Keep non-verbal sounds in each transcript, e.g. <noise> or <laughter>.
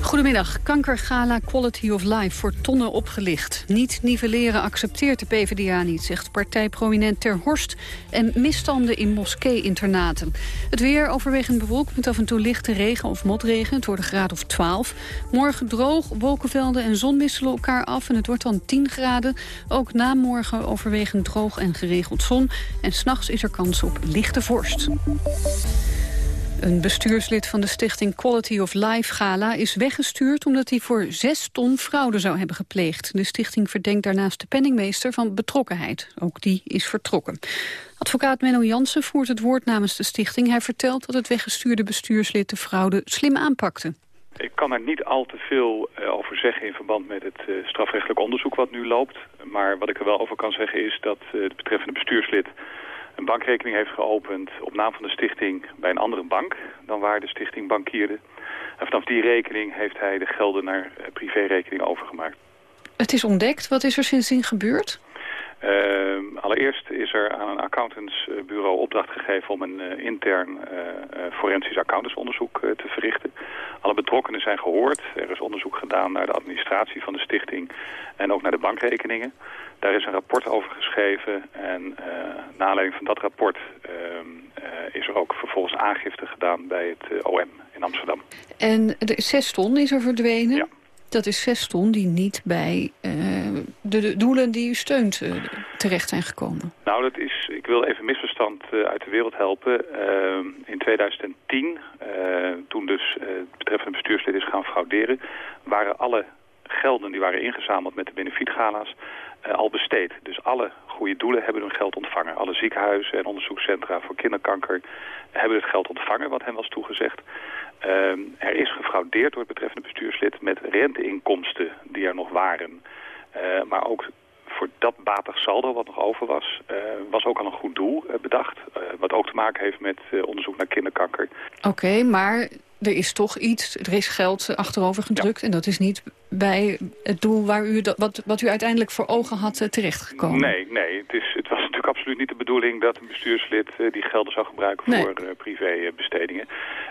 Goedemiddag. Kankergala Quality of Life voor tonnen opgelicht. Niet nivelleren accepteert de PvdA niet, zegt partijprominent Ter Horst. En misstanden in moskee-internaten. Het weer overwegend bewolkt met af en toe lichte regen of motregen. Het wordt een graad of 12. Morgen droog, wolkenvelden en zon wisselen elkaar af. En het wordt dan 10 graden. Ook na morgen overwegend droog en geregeld zon. En s'nachts is er kans op lichte vorst. Een bestuurslid van de stichting Quality of Life Gala is weggestuurd omdat hij voor zes ton fraude zou hebben gepleegd. De stichting verdenkt daarnaast de penningmeester van betrokkenheid. Ook die is vertrokken. Advocaat Menno Jansen voert het woord namens de stichting. Hij vertelt dat het weggestuurde bestuurslid de fraude slim aanpakte. Ik kan er niet al te veel uh, over zeggen in verband met het uh, strafrechtelijk onderzoek wat nu loopt. Maar wat ik er wel over kan zeggen is dat uh, het betreffende bestuurslid een bankrekening heeft geopend op naam van de stichting bij een andere bank dan waar de stichting bankierde. En vanaf die rekening heeft hij de gelden naar uh, privérekening overgemaakt. Het is ontdekt. Wat is er sindsdien gebeurd? Uh, allereerst is er aan een accountantsbureau opdracht gegeven om een uh, intern uh, forensisch accountantsonderzoek te verrichten. Alle betrokkenen zijn gehoord. Er is onderzoek gedaan naar de administratie van de stichting en ook naar de bankrekeningen. Daar is een rapport over geschreven en uh, naar aanleiding van dat rapport uh, uh, is er ook vervolgens aangifte gedaan bij het uh, OM in Amsterdam. En de zes ton is er verdwenen? Ja. Dat is zes ton die niet bij de, de, doelen die u steunt terecht zijn gekomen. Nou, dat is, ik wil even misverstand uit de wereld helpen. Uh, in 2010, toen dus het betreffende bestuurslid is gaan frauderen... waren alle gelden die waren ingezameld met de benefietgala's uh, al besteed. Dus alle goede doelen hebben hun geld ontvangen. Alle ziekenhuizen en onderzoekscentra voor kinderkanker hebben het geld ontvangen wat hen was toegezegd. Uh, er is gefraudeerd door het betreffende bestuurslid met renteinkomsten die er nog waren. Uh, maar ook voor dat batig saldo wat nog over was, uh, was ook al een goed doel bedacht. Wat ook te maken heeft met onderzoek naar kinderkanker. Oké, maar er is toch iets, er is geld achterover gedrukt... Ja. en dat is niet bij het doel waar u dat, wat, wat u uiteindelijk voor ogen had terechtgekomen. Nee, nee het, is, het was natuurlijk absoluut niet de bedoeling... dat een bestuurslid die gelden zou gebruiken nee. voor privébestedingen.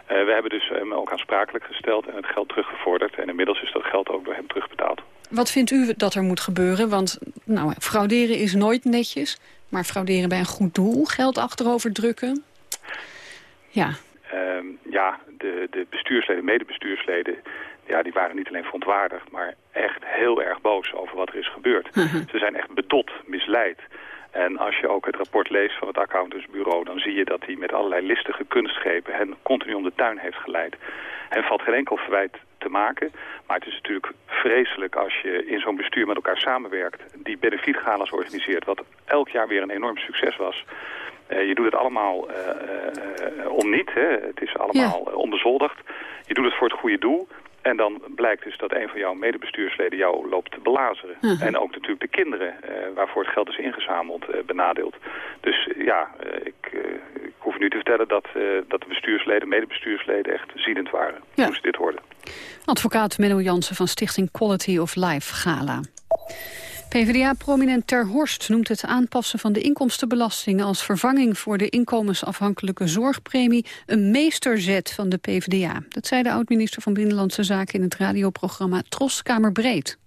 we hebben dus hem ook aansprakelijk gesteld en het geld teruggevorderd... en inmiddels is dat geld ook door hem terugbetaald. Wat vindt u dat er moet gebeuren? Want nou, frauderen is nooit netjes. Maar frauderen bij een goed doel, geld achterover drukken... Ja. Um, ja, de, de bestuursleden, medebestuursleden... Ja, die waren niet alleen verontwaardigd, maar echt heel erg boos over wat er is gebeurd. Uh -huh. Ze zijn echt bedot, misleid. En als je ook het rapport leest van het accountantsbureau... dan zie je dat hij met allerlei listige kunstgrepen hen continu om de tuin heeft geleid. En valt geen enkel verwijt te maken. Maar het is natuurlijk vreselijk als je in zo'n bestuur met elkaar samenwerkt... die benefietgalas organiseert, wat elk jaar weer een enorm succes was... Uh, je doet het allemaal uh, uh, om niet. Hè. Het is allemaal ja. onbezoldigd. Je doet het voor het goede doel. En dan blijkt dus dat een van jouw medebestuursleden jou loopt te belazeren. Uh -huh. En ook natuurlijk de kinderen uh, waarvoor het geld is ingezameld uh, benadeeld. Dus ja, ik, ik, hoef nu te vertellen dat, dat de bestuursleden, medebestuursleden echt ziedend waren ja. toen ze dit hoorden. Advocaat Menno Jansen van Stichting Quality of Life Gala. PvdA-prominent Ter Horst noemt het aanpassen van de inkomstenbelasting als vervanging voor de inkomensafhankelijke zorgpremie een meesterzet van de PvdA. Dat zei de oud-minister van Binnenlandse Zaken in het radioprogramma Tros Kamerbreed.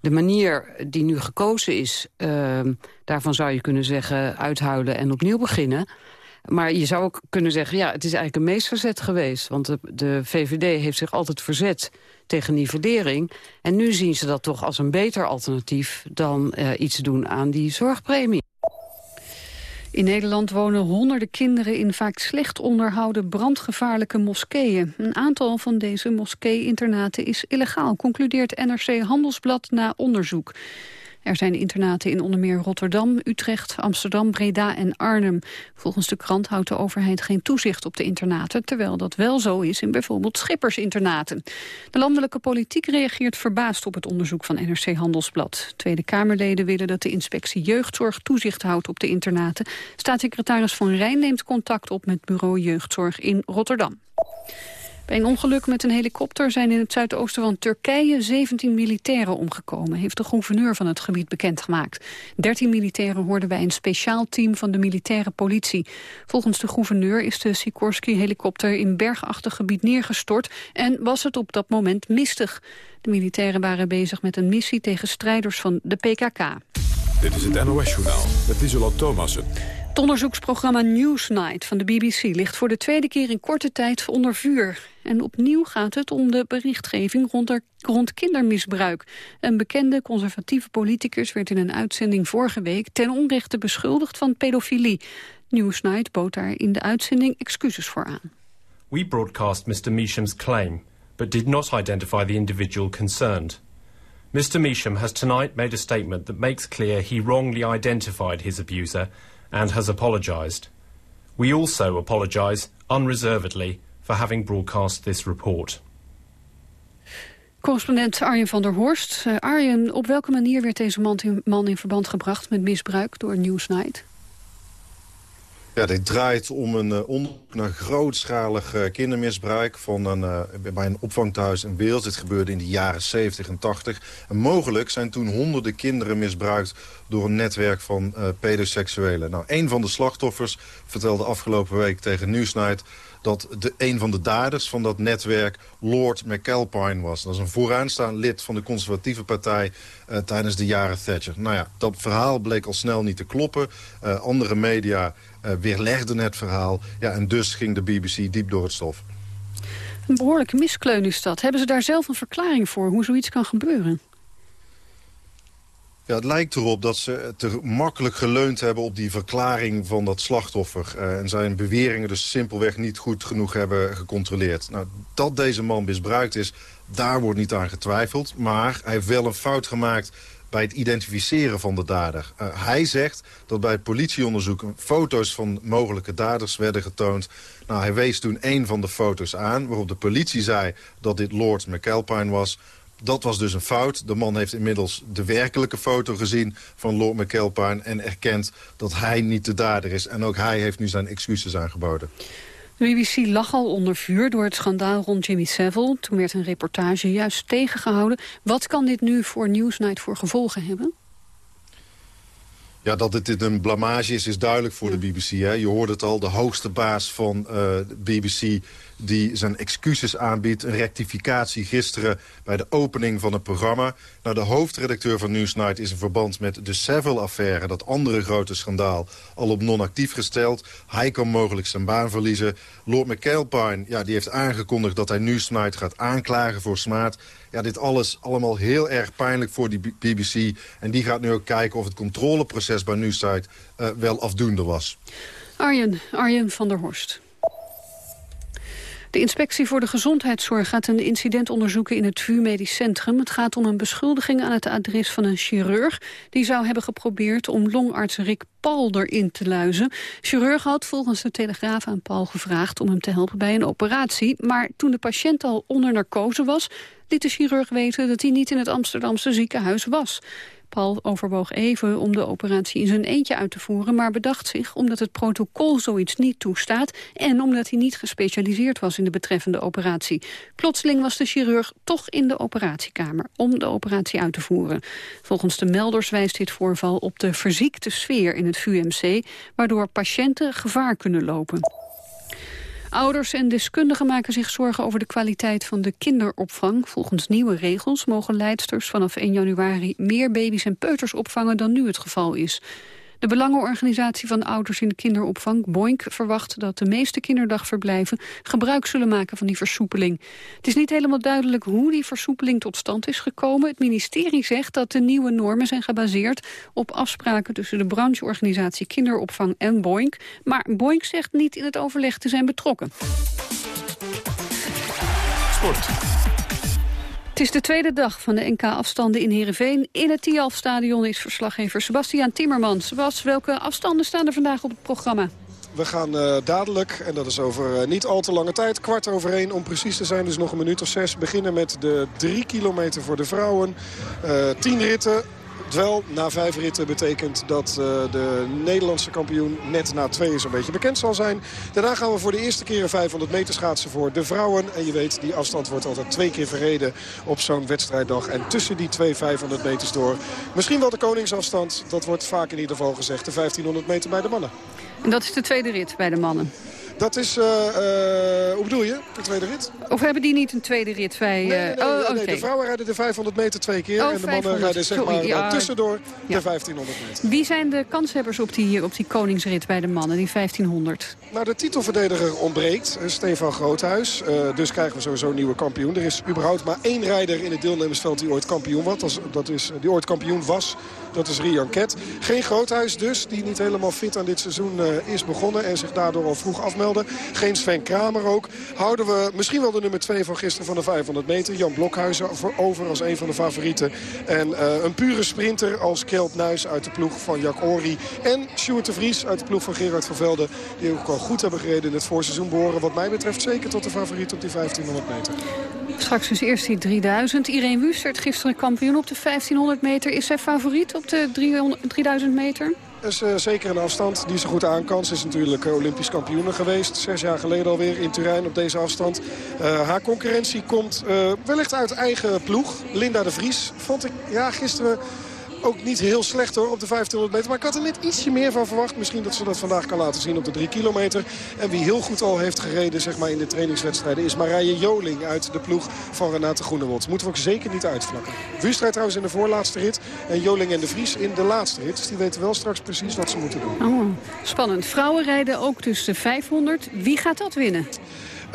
De manier die nu gekozen is, uh, daarvan zou je kunnen zeggen uithuilen en opnieuw beginnen. Maar je zou ook kunnen zeggen, ja, het is eigenlijk een meesterzet geweest. Want de, de VVD heeft zich altijd verzet tegen nivellering. En nu zien ze dat toch als een beter alternatief... dan uh, iets doen aan die zorgpremie. In Nederland wonen honderden kinderen in vaak slecht onderhouden brandgevaarlijke moskeeën. Een aantal van deze moskee-internaten is illegaal, concludeert NRC Handelsblad na onderzoek. Er zijn internaten in onder meer Rotterdam, Utrecht, Amsterdam, Breda en Arnhem. Volgens de krant houdt de overheid geen toezicht op de internaten... terwijl dat wel zo is in bijvoorbeeld schippersinternaten. De landelijke politiek reageert verbaasd op het onderzoek van NRC Handelsblad. Tweede Kamerleden willen dat de inspectie jeugdzorg toezicht houdt op de internaten. Staatssecretaris Van Rijn neemt contact op met bureau jeugdzorg in Rotterdam. Bij een ongeluk met een helikopter zijn in het zuidoosten van Turkije 17 militairen omgekomen, heeft de gouverneur van het gebied bekendgemaakt. 13 militairen hoorden bij een speciaal team van de militaire politie. Volgens de gouverneur is de Sikorsky-helikopter in bergachtig gebied neergestort en was het op dat moment mistig. De militairen waren bezig met een missie tegen strijders van de PKK. Dit is het NOS-journaal met Isola Thomassen. Het onderzoeksprogramma Newsnight van de BBC ligt voor de tweede keer in korte tijd onder vuur. En opnieuw gaat het om de berichtgeving rond, rond kindermisbruik. Een bekende conservatieve politicus werd in een uitzending vorige week ten onrechte beschuldigd van pedofilie. Newsnight bood daar in de uitzending excuses voor aan. We broadcast Mr. Measham's claim, but did not identify the individual concerned. Mr. Measham has tonight made a statement that makes clear he wrongly identified his abuser and has apologised. We also apologise unreservedly for having broadcast this report. Correspondent Arjen van der Horst. Uh, Arjen, op welke manier werd deze man in, man in verband gebracht met misbruik door Newsnight? Ja, dit draait om een uh, onderzoek naar grootschalig uh, kindermisbruik van een, uh, bij een opvangthuis in Wales. Dit gebeurde in de jaren 70 en 80. En mogelijk zijn toen honderden kinderen misbruikt door een netwerk van pedoseksuelen. Nou, een van de slachtoffers vertelde afgelopen week tegen Newsnight dat de, een van de daders van dat netwerk Lord McAlpine was. Dat is een vooraanstaand lid van de conservatieve partij uh, tijdens de jaren Thatcher. Nou ja, dat verhaal bleek al snel niet te kloppen. Uh, andere media uh, weerlegden het verhaal. Ja, en dus ging de BBC diep door het stof. Een behoorlijke miskleun is dat. Hebben ze daar zelf een verklaring voor hoe zoiets kan gebeuren? Het lijkt erop dat ze te makkelijk geleund hebben op die verklaring van dat slachtoffer. Uh, en zijn beweringen dus simpelweg niet goed genoeg hebben gecontroleerd. Nou, dat deze man misbruikt is, daar wordt niet aan getwijfeld. Maar hij heeft wel een fout gemaakt bij het identificeren van de dader. Uh, hij zegt dat bij het politieonderzoek foto's van mogelijke daders werden getoond. Nou, hij wees toen een van de foto's aan, waarop de politie zei dat dit Lord McAlpine was dat was dus een fout. De man heeft inmiddels de werkelijke foto gezien van Lord McAlpine... en erkent dat hij niet de dader is. En ook hij heeft nu zijn excuses aangeboden. De BBC lag al onder vuur door het schandaal rond Jimmy Savile. Toen werd een reportage juist tegengehouden. Wat kan dit nu voor Newsnight voor gevolgen hebben? Ja, dat dit een blamage is, is duidelijk voor de BBC. Hè. Je hoorde het al, de hoogste baas van uh, de BBC die zijn excuses aanbiedt. Een rectificatie gisteren bij de opening van het programma. Nou, de hoofdredacteur van Newsnight is in verband met de Savile-affaire... dat andere grote schandaal, al op non-actief gesteld. Hij kan mogelijk zijn baan verliezen. Lord McAlpine ja, die heeft aangekondigd dat hij Newsnight gaat aanklagen voor smaad. Ja, dit alles allemaal heel erg pijnlijk voor die BBC. En die gaat nu ook kijken of het controleproces bij Newsnight uh, wel afdoende was. Arjen, Arjen van der Horst. De inspectie voor de gezondheidszorg gaat een incident onderzoeken in het VU Medisch Centrum. Het gaat om een beschuldiging aan het adres van een chirurg... die zou hebben geprobeerd om longarts Rick Paul erin te luizen. Chirurg had volgens de Telegraaf aan Paul gevraagd om hem te helpen bij een operatie. Maar toen de patiënt al onder narcose was, liet de chirurg weten dat hij niet in het Amsterdamse ziekenhuis was. Paul overwoog even om de operatie in zijn eentje uit te voeren... maar bedacht zich omdat het protocol zoiets niet toestaat... en omdat hij niet gespecialiseerd was in de betreffende operatie. Plotseling was de chirurg toch in de operatiekamer om de operatie uit te voeren. Volgens de melders wijst dit voorval op de verziekte sfeer in het VUMC... waardoor patiënten gevaar kunnen lopen. Ouders en deskundigen maken zich zorgen over de kwaliteit van de kinderopvang. Volgens nieuwe regels mogen leidsters vanaf 1 januari meer baby's en peuters opvangen dan nu het geval is. De Belangenorganisatie van Ouders in de Kinderopvang, Boink, verwacht dat de meeste kinderdagverblijven gebruik zullen maken van die versoepeling. Het is niet helemaal duidelijk hoe die versoepeling tot stand is gekomen. Het ministerie zegt dat de nieuwe normen zijn gebaseerd op afspraken tussen de brancheorganisatie Kinderopvang en Boink. Maar Boink zegt niet in het overleg te zijn betrokken. Sport. Het is de tweede dag van de NK-afstanden in Heerenveen. In het Tialf-stadion is verslaggever Sebastiaan Timmermans. Welke afstanden staan er vandaag op het programma? We gaan uh, dadelijk, en dat is over uh, niet al te lange tijd, kwart over één om precies te zijn. Dus nog een minuut of zes. Beginnen met de drie kilometer voor de vrouwen. Uh, tien ritten, Dwel na vijf ritten betekent dat uh, de Nederlandse kampioen net na twee zo'n beetje bekend zal zijn. Daarna gaan we voor de eerste keer 500 meter schaatsen voor de vrouwen. En je weet, die afstand wordt altijd twee keer verreden op zo'n wedstrijddag. En tussen die twee 500 meters door misschien wel de koningsafstand. Dat wordt vaak in ieder geval gezegd. De 1500 meter bij de mannen. En dat is de tweede rit bij de mannen. Dat is, uh, uh, hoe bedoel je, de tweede rit? Of hebben die niet een tweede rit? Bij, uh... nee, nee, nee, oh, okay. nee, de vrouwen rijden de 500 meter twee keer. Oh, en de mannen 500. rijden zeg maar ja. tussendoor Ja. de 1500 meter. Wie zijn de kanshebbers op die, op die koningsrit bij de mannen, die 1500? Nou, de titelverdediger ontbreekt, eh, Stefan Groothuis. Eh, dus krijgen we sowieso een nieuwe kampioen. Er is überhaupt maar één rijder in het deelnemersveld die ooit kampioen was. Dat is, dat is, die ooit kampioen was. Dat is Rian Ket. Geen Groothuis dus, die niet helemaal fit aan dit seizoen eh, is begonnen... en zich daardoor al vroeg afmeldde. Geen Sven Kramer ook. Houden we misschien wel de nummer 2 van gisteren van de 500 meter. Jan Blokhuizen over als een van de favorieten. En eh, een pure sprinter als Kjeld Nuis uit de ploeg van Jack Ori. En Sjoerd de Vries uit de ploeg van Gerard van Velde. Die ook al goed hebben gereden in het voorseizoen. Behoren wat mij betreft zeker tot de favoriet op die 1500 meter. Straks dus eerst die 3000. Irene Wust gisteren kampioen op de 1500 meter. Is zij favoriet op de 300 3000 meter? Is eh, zeker een afstand die ze goed aan kan. Ze is natuurlijk eh, Olympisch kampioene geweest. Zes jaar geleden alweer in Turijn op deze afstand. Eh, haar concurrentie komt wellicht uit eigen ploeg. Linda de Vries vond ik ja, gisteren ook niet heel slecht hoor op de 1500 meter. Maar ik had er net ietsje meer van verwacht. Misschien dat ze dat vandaag kan laten zien op de 3 kilometer. En wie heel goed al heeft gereden zeg maar, in de trainingswedstrijden... is Marije Joling uit de ploeg van Renate Groenewold. Moeten we ook zeker niet uitvlakken. Wust rijdt trouwens in de voorlaatste rit. En Joling en de Vries in de laatste rit. Dus die weten wel straks precies wat ze moeten doen. Oh, spannend. Vrouwen rijden ook de 500. Wie gaat dat winnen?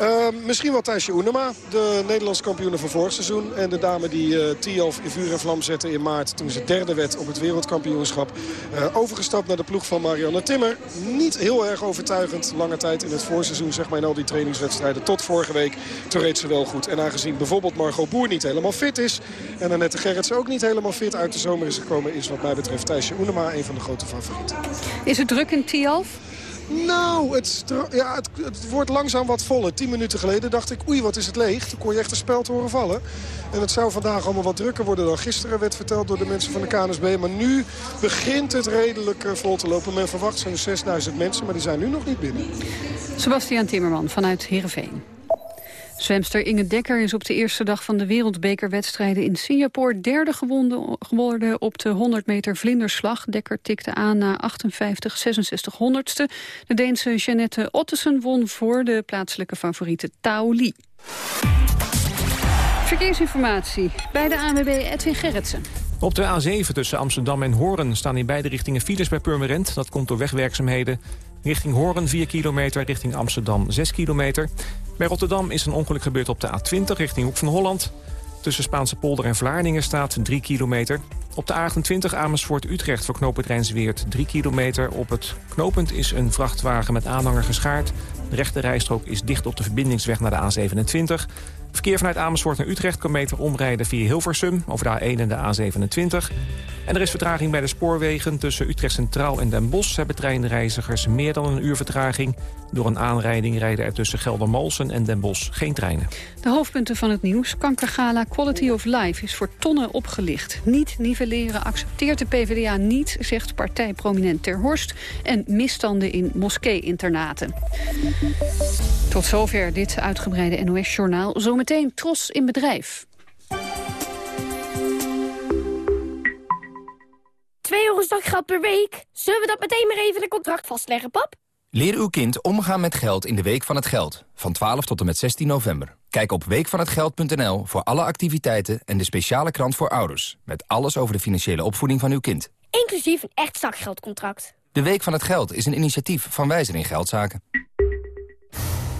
Uh, misschien wel Thijsje Oenema, de Nederlandse kampioene van vorig seizoen. En de dame die uh, Tialf in vuur en vlam zette in maart toen ze derde werd op het wereldkampioenschap. Uh, overgestapt naar de ploeg van Marianne Timmer. Niet heel erg overtuigend lange tijd in het voorseizoen, zeg maar in al die trainingswedstrijden. Tot vorige week, toen reed ze wel goed. En aangezien bijvoorbeeld Margot Boer niet helemaal fit is. En Annette Gerritsen ook niet helemaal fit uit de zomer is gekomen. Is wat mij betreft Thijsje Oenema een van de grote favorieten. Is het druk in Tialf? Nou, het, ja, het, het, wordt langzaam wat voller. Tien minuten geleden dacht ik, oei, wat is het leeg. Toen kon je echt een speld horen vallen. En het zou vandaag allemaal wat drukker worden dan gisteren werd verteld door de mensen van de KNSB. Maar nu begint het redelijk eh, vol te lopen. Men verwacht zo'n 6000 mensen, maar die zijn nu nog niet binnen. Sebastian Timmerman vanuit Heerenveen. Zwemster Inge Dekker is op de eerste dag van de wereldbekerwedstrijden in Singapore derde geworden op de 100 meter vlinderslag. Dekker tikte aan na 58, 66 honderdste. De Deense Jeanette Ottesen won voor de plaatselijke favoriete Tao Li. Verkeersinformatie bij de ANWB Edwin Gerritsen. Op de A7 tussen Amsterdam en Hoorn staan in beide richtingen files bij Purmerend. Dat komt door wegwerkzaamheden. Richting Hoorn 4 kilometer, richting Amsterdam 6 kilometer. Bij Rotterdam is een ongeluk gebeurd op de A20 richting Hoek van Holland. Tussen Spaanse polder en Vlaardingen staat 3 kilometer. Op de A28 Amersfoort-Utrecht voor knooppunt Rijnsweert 3 kilometer. Op het knooppunt is een vrachtwagen met aanhanger geschaard. De rechte rijstrook is dicht op de verbindingsweg naar de A27. Verkeer vanuit Amersfoort naar Utrecht kan beter omrijden via Hilversum... over de A1 en de A27. En er is vertraging bij de spoorwegen. Tussen Utrecht Centraal en Den Bosch hebben treinreizigers meer dan een uur vertraging. Door een aanrijding rijden er tussen Geldermalsen en Den Bosch geen treinen. De hoofdpunten van het nieuws. Kankergala Quality of Life is voor tonnen opgelicht. Niet nivelleren accepteert de PvdA niet, zegt partijprominent Ter Horst. En misstanden in moskee-internaten. Tot zover dit uitgebreide NOS-journaal. Zometeen Tros in bedrijf. 2 euro zakgeld per week? Zullen we dat meteen maar even in een contract vastleggen, pap? Leer uw kind omgaan met geld in de Week van het Geld. Van 12 tot en met 16 november. Kijk op weekvanhetgeld.nl voor alle activiteiten en de speciale krant voor ouders. Met alles over de financiële opvoeding van uw kind. Inclusief een echt zakgeldcontract. De Week van het Geld is een initiatief van Wijzer in Geldzaken.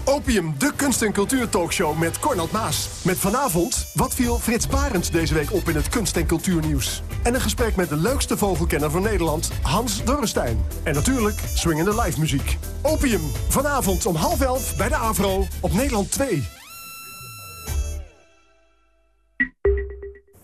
Opium, de kunst- en cultuurtalkshow met Cornald Maas. Met vanavond, wat viel Frits Barends deze week op in het kunst- en cultuurnieuws? En een gesprek met de leukste vogelkenner van Nederland, Hans Dorrestein. En natuurlijk swingende live muziek. Opium, vanavond om half elf bij de AVRO op Nederland 2.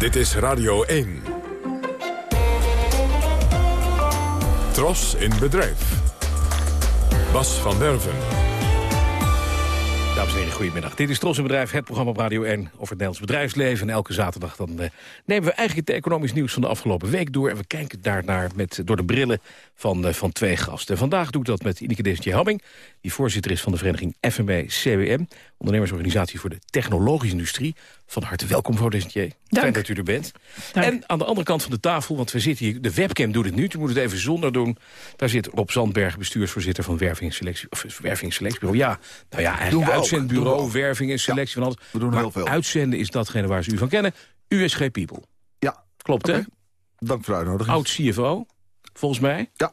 Dit is Radio 1. Tros in bedrijf. Bas van Derven. Dames en heren, goedemiddag. Dit is Tros in Bedrijf, het programma op Radio 1 over het Nederlands bedrijfsleven. En elke zaterdag dan, eh, nemen we eigenlijk het economisch nieuws van de afgelopen week door. En we kijken daarnaar met, door de brillen van, eh, van twee gasten. Vandaag doe ik dat met Ineke Desentje Hamming, die voorzitter is van de vereniging FNB CWM. Ondernemersorganisatie voor de technologische industrie. Van harte welkom, mevrouw Desentje. Fijn dat u er bent. En aan de andere kant van de tafel, want we zitten hier, de webcam doet het nu. Je moet het even zonder doen. Daar zit Rob Zandberg, bestuursvoorzitter van Werving en Selectie. Of Werving Selectiebureau. Ja, nou ja, eigenlijk uitzendbureau, werving en selectie van alles. We doen maar heel veel. uitzenden is datgene waar ze u van kennen. USG People. Ja. Klopt, hè? Dank voor de uitnodiging. Oud CFO, volgens mij. Ja.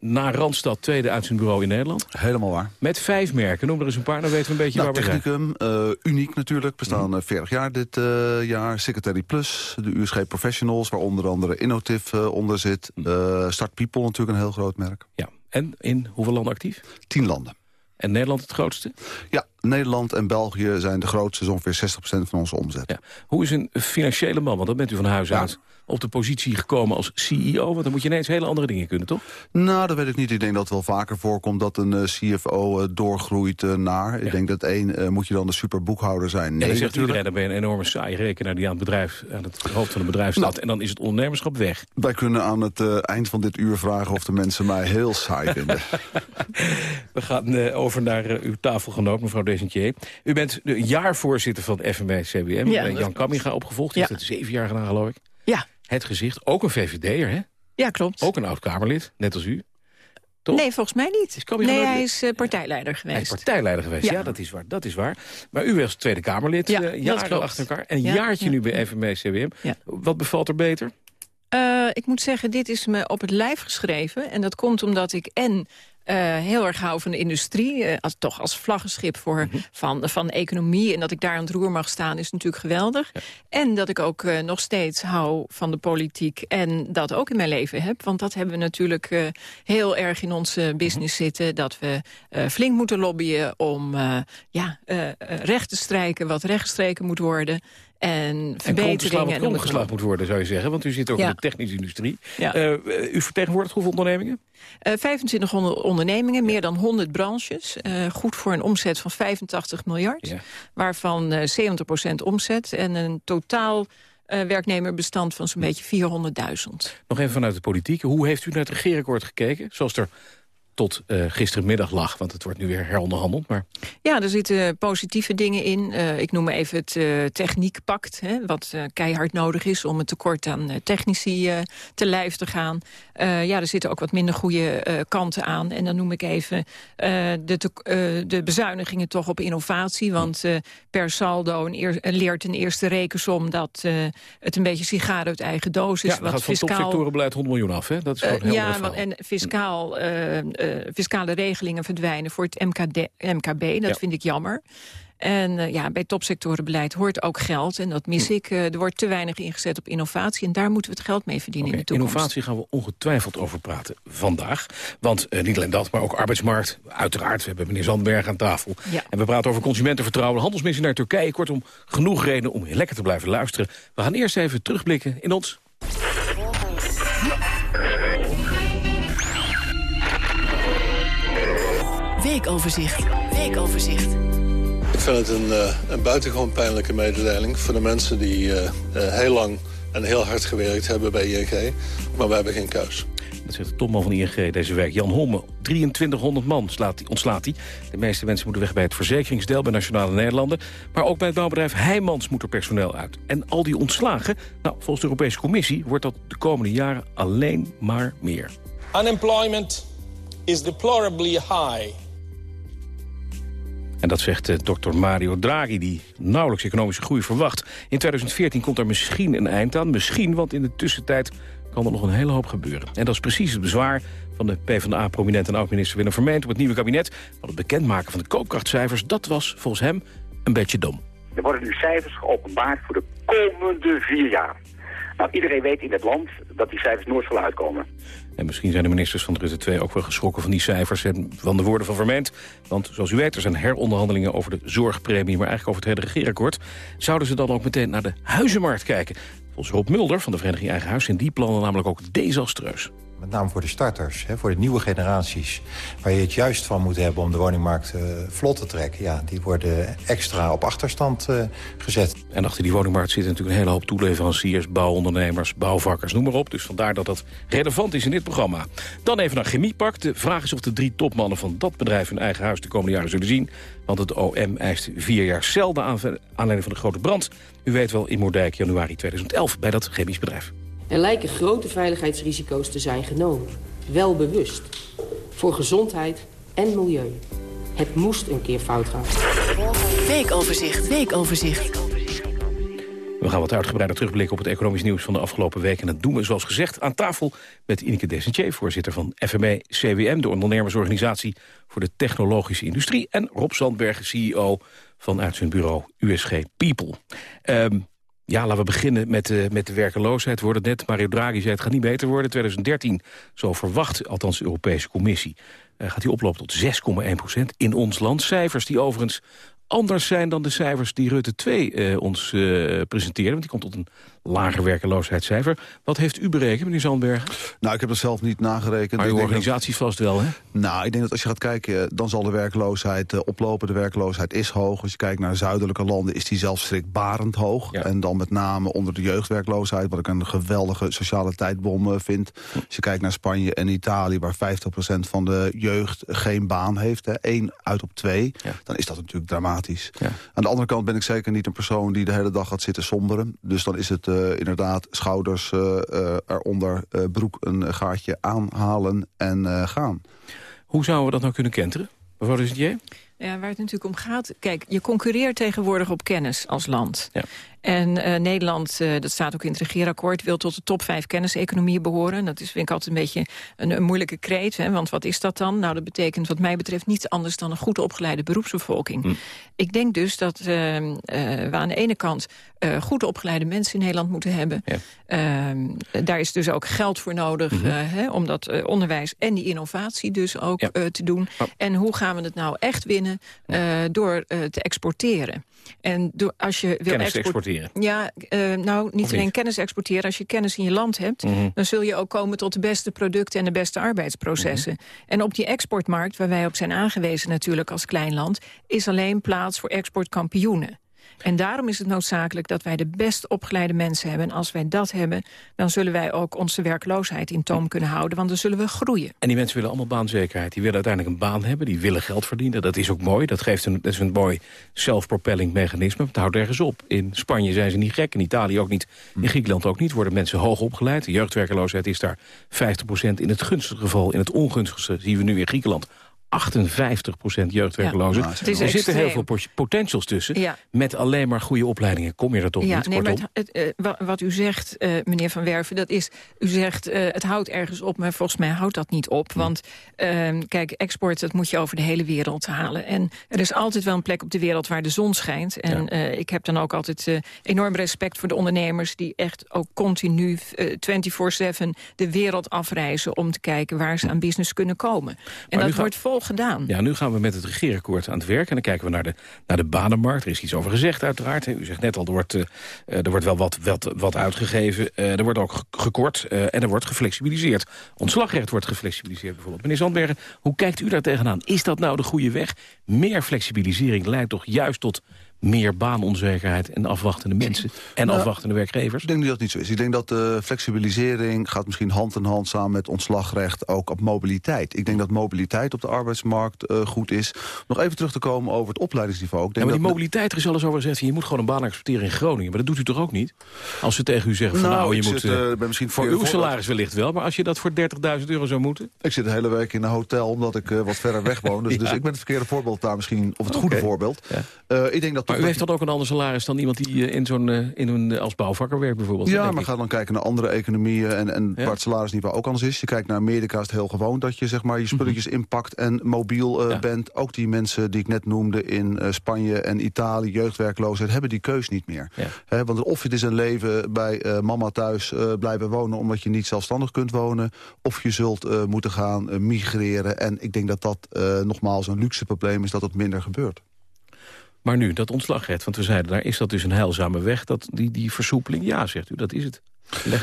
Na Randstad, tweede uitzendbureau in Nederland. Helemaal waar. Met vijf merken. Noem er eens een paar, dan weten we een beetje Nou, waar we zijn. Technicum, eh, uniek natuurlijk. We staan eh, 40 jaar dit eh, jaar. Secretary Plus, de USG Professionals, waar onder andere Innotiv eh, onder zit. Eh, Start People natuurlijk een heel groot merk. Ja. En in hoeveel landen actief? Tien landen. En Nederland het grootste? Ja, Nederland en België zijn de grootste, ongeveer 60% van onze omzet. Ja. Hoe is een financiële man, want dat bent u van huis uit... op de positie gekomen als CEO? Want dan moet je ineens hele andere dingen kunnen, toch? Nou, dat weet ik niet. Ik denk dat het wel vaker voorkomt dat een eh, CFO eh, doorgroeit eh, naar. Ik denk dat één, eh, moet je dan de superboekhouder zijn? Nee, en dan zegt natuurlijk. iedereen, dan ben je een enorme saaie rekenaar... die aan het, bedrijf, aan het hoofd van het bedrijf Nou. staat. En dan is het ondernemerschap weg. Wij kunnen aan het eh, eind van dit uur vragen of de mensen mij heel saai vinden. <laughs> We gaan eh, over naar uw tafelgenoot, mevrouw Desentier. U bent de jaarvoorzitter van FNB CWM. Ja. Jan Kamminga opgevolgd. Ja. het zeven jaar gedaan, geloof ik. Ja. Het gezicht. Ook een VVD'er, hè? Ja, klopt. Ook een oud-Kamerlid, net als u. Toch? Nee, volgens mij niet. Kamminga Nee, nooit- hij is eh, partijleider Hij geweest. is partijleider geweest, ja. Ja. dat, is waar, dat is waar. Maar u was Tweede Kamerlid, Ja, jaren klopt. achter elkaar. En een Ja, jaartje ja, nu bij. FNB CWM. Wat bevalt er beter? Eh, ik moet zeggen, dit is me op het lijf geschreven. En dat komt omdat ik en heel erg hou van de industrie. eh, als, toch als vlaggenschip voor, Mhm. van, van de economie. En dat ik daar aan het roer mag staan is natuurlijk geweldig. En dat ik ook eh, nog steeds hou van de politiek. En dat ook in mijn leven heb. Want dat hebben we natuurlijk eh, heel erg in onze business zitten. Dat we eh, flink moeten lobbyen om eh, ja, eh, eh, recht te strijken wat rechtgestreken moet worden. En En verbeteringen. en op. moet worden, zou je zeggen. Want u zit ook Ja. in de technische industrie. Ja. Eh, u vertegenwoordigt hoeveel ondernemingen? Eh 2500 ondernemingen, meer dan 100 branches. eh, goed voor een omzet van 85 miljard. Waarvan eh 70% omzet. En een totaal werknemerbestand van zo'n beetje 400.000. Nog even vanuit de politiek. Hoe heeft u naar het regeerakkoord gekeken? Zoals er tot eh, gistermiddag lag. Want het wordt nu weer heronderhandeld. Maar Ja, er zitten positieve dingen in. Eh, ik noem even het eh, techniekpact. Hè, wat keihard nodig is om het tekort aan technici te lijf te gaan. Ja, er zitten ook wat minder goede kanten aan. En dan noem ik even de, de bezuinigingen toch op innovatie. Want per saldo een eer- leert een eerste rekensom... dat het een beetje sigaren uit eigen doos is. ja, gaat van fiscaal topsectorenbeleid 100 miljoen af. Hè? Dat is gewoon heel ja, want, en fiscaal, fiscale regelingen verdwijnen voor het MKD, MKB. Dat Ja. vind ik jammer. En eh, ja, bij topsectorenbeleid hoort ook geld. En dat Hm. mis ik. Eh, er wordt te weinig ingezet op innovatie. En daar moeten we het geld mee verdienen in de toekomst. Innovatie gaan we ongetwijfeld over praten vandaag. Want eh, niet alleen dat, maar ook arbeidsmarkt. Uiteraard, we hebben meneer Zandberg aan tafel. Ja. En we praten over consumentenvertrouwen, handelsmissie naar Turkije. Kortom, genoeg reden om lekker te blijven luisteren. We gaan eerst even terugblikken in ons... Weekoverzicht. Weekoverzicht. Ik vind het een, eh, een buitengewoon pijnlijke mededeling voor de mensen die eh, eh, heel lang en heel hard gewerkt hebben bij ING. Maar we hebben geen keus. Dat zegt de topman van ING deze week. Jan Homme, 2300 man slaat, die- ontslaat hij. De meeste mensen moeten weg bij het verzekeringsdeel bij Nationale Nederlanden. Maar ook bij het bouwbedrijf Heijmans moet er personeel uit. En al die ontslagen, nou, volgens de Europese Commissie... wordt dat de komende jaren alleen maar meer. Unemployment is deplorably high. En dat zegt eh, dokter Mario Draghi, die nauwelijks economische groei verwacht. In 2014 komt er misschien een eind aan. Misschien, want in de tussentijd kan er nog een hele hoop gebeuren. En dat is precies het bezwaar van de PvdA-prominent en oud-minister Willem Vermeent... op het nieuwe kabinet. Want het bekendmaken van de koopkrachtcijfers, dat was volgens hem een beetje dom. Er worden nu cijfers geopenbaard voor de komende vier jaar. Nou, iedereen weet in het land dat die cijfers nooit zullen uitkomen. En misschien zijn de ministers van Rutte 2 ook wel geschrokken van die cijfers... en van de woorden van Vermeend. Want zoals u weet, er zijn heronderhandelingen over de zorgpremie... maar eigenlijk over het hele regeerakkoord. Zouden ze dan ook meteen naar de huizenmarkt kijken? Volgens Rob Mulder van de Vereniging Eigen Huis... zijn die plannen namelijk ook desastreus met name voor de starters, hè, voor de nieuwe generaties... waar je het juist van moet hebben om de woningmarkt uh, vlot te trekken... Ja, die worden extra op achterstand uh, gezet. En achter die woningmarkt zitten natuurlijk een hele hoop toeleveranciers... bouwondernemers, bouwvakkers, noem maar op. Dus vandaar dat dat relevant is in dit programma. Dan even naar Chemiepak. De vraag is of de drie topmannen van dat bedrijf... hun eigen huis de komende jaren zullen zien. Want het OM eist vier jaar cel de aanleiding van de grote brand. U weet wel, in Moerdijk, januari 2011, bij dat chemisch bedrijf. Er lijken grote veiligheidsrisico's te zijn genomen. Wel bewust. Voor gezondheid en milieu. Het moest een keer fout gaan. Weekoverzicht, weekoverzicht. We gaan wat uitgebreider terugblikken op het economisch nieuws van de afgelopen week. En dat doen we zoals gezegd aan tafel met Ineke Desentier, voorzitter van FME CWM, de ondernemersorganisatie voor de technologische industrie. En Rob Zandberg, CEO van uitzendbureau USG People. Um, ja, laten we beginnen met, uh, met de werkeloosheid. Wordt het net, Mario Draghi zei het gaat niet beter worden. 2013, zo verwacht althans de Europese Commissie... Uh, gaat die oplopen tot 6,1 procent in ons land. Cijfers die overigens anders zijn dan de cijfers die Rutte 2 uh, ons presenteerde. Want die komt tot een lager werkeloosheidscijfer. Wat heeft u berekend, meneer Zandbergen? Nou, ik heb het zelf niet nagerekend. Maar uw organisatie vast wel, hè? Nou, ik denk dat als je gaat kijken, dan zal de werkloosheid uh, oplopen. De werkloosheid is hoog. Als je kijkt naar zuidelijke landen, is die zelfs schrikbarend hoog. Ja. En dan met name onder de jeugdwerkloosheid, wat ik een geweldige sociale tijdbom vind. Als je kijkt naar Spanje en Italië, waar 50% van de jeugd geen baan heeft, hè, één uit op twee, ja. dan is dat natuurlijk dramatisch. Ja. Aan de andere kant ben ik zeker niet een persoon die de hele dag gaat zitten somberen. Dus dan is het uh, inderdaad schouders uh, uh, eronder, broek een gaatje aanhalen en gaan. Hoe zouden we dat nou kunnen kenteren? Mevrouw jij? Ja, waar het natuurlijk om gaat... Kijk, je concurreert tegenwoordig op kennis als land. Ja. En uh, Nederland, uh, dat staat ook in het regeerakkoord... wil tot de top vijf kenniseconomieën behoren. Dat is, vind ik altijd een beetje een, een moeilijke kreet. Hè? Want wat is dat dan? Nou, dat betekent wat mij betreft niets anders... dan een goed opgeleide beroepsbevolking. Hm. Ik denk dus dat uh, we aan de ene kant... goed opgeleide mensen in Nederland moeten hebben. Ja. Ehm, daar is dus ook geld voor nodig... -hmm. hè, om dat onderwijs en die innovatie dus ook ja. te doen. Oh. En hoe gaan we het nou echt winnen? door te exporteren. En door, als je wil kennis exporteren. Ja, uh, nou, niet alleen kennis exporteren. Als je kennis in je land hebt, mm -hmm. dan zul je ook komen tot de beste producten en de beste arbeidsprocessen. Mm -hmm. En op die exportmarkt, waar wij op zijn aangewezen natuurlijk als klein land, is alleen plaats voor exportkampioenen. En daarom is het noodzakelijk dat wij de best opgeleide mensen hebben. En als wij dat hebben, dan zullen wij ook onze werkloosheid in toom kunnen houden. Want dan zullen we groeien. En die mensen willen allemaal baanzekerheid. Die willen uiteindelijk een baan hebben. Die willen geld verdienen. Dat is ook mooi. Dat, geeft een, dat is een mooi self-propelling mechanisme. Het houdt ergens op. In Spanje zijn ze niet gek. In Italië ook niet. In Griekenland ook niet. Worden mensen hoog opgeleid. De jeugdwerkeloosheid is daar 50% in het gunstige geval. In het ongunstigste zien we nu in Griekenland 58 jeugdwerkelozen. Ja, er extreem. zitten heel veel potentials tussen. Ja. Met alleen maar goede opleidingen kom je er toch ja, niet, nee, maar het, het, uh, wat u zegt, uh, meneer Van Werven, dat is... U zegt, uh, het houdt ergens op, maar volgens mij houdt dat niet op. Hm. Want ehm, kijk, export, dat moet je over de hele wereld halen. En er is altijd wel een plek op de wereld waar de zon schijnt. En ik heb dan ook altijd enorm respect voor de ondernemers... die echt ook continu 24-7 de wereld afreizen... om te kijken waar ze aan business kunnen komen. En maar dat wordt vol gedaan. Ja, nu gaan we met het regeerakkoord aan het werk. En dan kijken we naar de, naar de banenmarkt. Er is iets over gezegd uiteraard. U zegt net al, er wordt, uh, er wordt wel wat, wat, wat uitgegeven. Uh, er wordt ook gekort uh, en er wordt geflexibiliseerd. Ontslagrecht wordt geflexibiliseerd bijvoorbeeld. Meneer Zandbergen, hoe kijkt u daar tegenaan? Is dat nou de goede weg? Meer flexibilisering leidt toch juist tot meer baanonzekerheid en afwachtende mensen en nou, afwachtende werkgevers? Ik denk dat dat niet zo is. Ik denk dat de flexibilisering gaat misschien hand in hand samen met ontslagrecht ook op mobiliteit. Ik denk dat mobiliteit op de arbeidsmarkt uh, goed is. Nog even terug te komen over het opleidingsniveau. Ik denk ja, maar die mobiliteit, er is alles over gezegd. Je moet gewoon een baan exporteren in Groningen. Maar dat doet u toch ook niet? Als ze tegen u zeggen van nou, nou je moet... Zit, uh, misschien voor uw salaris wellicht wel, maar als je dat voor 30.000 euro zou moeten? Ik zit de hele week in een hotel omdat ik uh, wat verder weg woon. Dus, <laughs> ja. dus ik ben het verkeerde voorbeeld daar misschien, of het okay. goede voorbeeld. Ja. ik denk dat Maar u heeft dan ook een ander salaris dan iemand die in zo'n in een, als bouwvakker werkt bijvoorbeeld? Ja, maar ga dan kijken naar andere economieën en, en waar het salarisniveau ook anders is. Je kijkt naar Amerika is het heel gewoon dat je zeg maar, je mhm. spulletjes inpakt en mobiel bent. Ook die mensen die ik net noemde in Spanje en Italië, jeugdwerkloosheid, hebben die keus niet meer. want of het is een leven bij mama thuis blijven wonen omdat je niet zelfstandig kunt wonen. Of je zult moeten gaan migreren. En ik denk dat dat nogmaals een luxe probleem is dat het minder gebeurt. Maar nu, dat ontslagrecht, want we zeiden daar, is dat dus een heilzame weg? Dat, die, die versoepeling, ja, zegt u, dat is het.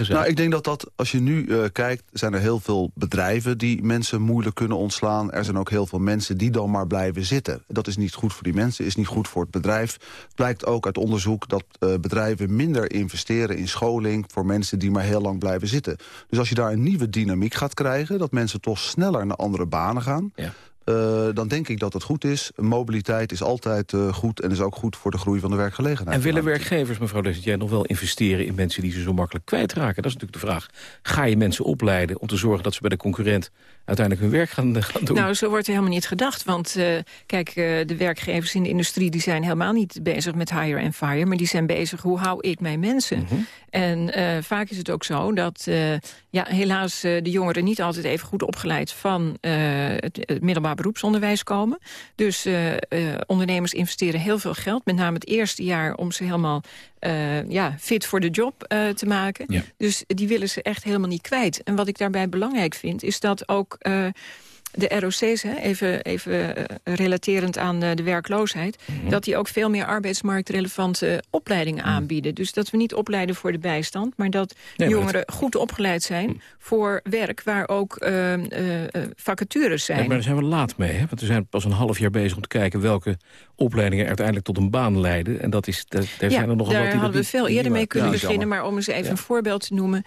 Nou, ik denk dat dat, als je nu uh, kijkt, zijn er heel veel bedrijven die mensen moeilijk kunnen ontslaan. Er zijn ook heel veel mensen die dan maar blijven zitten. Dat is niet goed voor die mensen, is niet goed voor het bedrijf. Blijkt ook uit onderzoek dat uh, bedrijven minder investeren in scholing voor mensen die maar heel lang blijven zitten. Dus als je daar een nieuwe dynamiek gaat krijgen, dat mensen toch sneller naar andere banen gaan. Ja. Uh, dan denk ik dat het goed is. Mobiliteit is altijd uh, goed en is ook goed voor de groei van de werkgelegenheid. En willen werkgevers, mevrouw jij nog wel investeren in mensen die ze zo makkelijk kwijtraken? Dat is natuurlijk de vraag. Ga je mensen opleiden om te zorgen dat ze bij de concurrent uiteindelijk hun werk gaan, gaan doen? Nou, zo wordt er helemaal niet gedacht. Want uh, kijk, de werkgevers in de industrie die zijn helemaal niet bezig met hire and fire. Maar die zijn bezig, hoe hou ik mijn mensen? Mm -hmm. En vaak is het ook zo dat ja, helaas de jongeren niet altijd even goed opgeleid van het, het middelbaar beroepsonderwijs komen. Dus ondernemers investeren heel veel geld. Met name het eerste jaar om ze helemaal uh, ja, fit voor de job te maken. Ja. Dus die willen ze echt helemaal niet kwijt. En wat ik daarbij belangrijk vind, is dat ook uh de ROC's, hè, even, even eh, relaterend aan de werkloosheid... Mhm. dat die ook veel meer arbeidsmarktrelevante opleidingen mhm. aanbieden. Dus dat we niet opleiden voor de bijstand... maar dat jongeren goed opgeleid zijn mhm. voor werk... waar ook uh, uh, vacatures zijn. maar daar zijn we laat mee, hè? want we zijn pas een half jaar bezig... om te kijken welke opleidingen uiteindelijk tot een baan leiden. En dat is, daar, daar zijn er nogal wat die hadden we veel eerder mee kunnen beginnen. Maar om eens even een voorbeeld te noemen.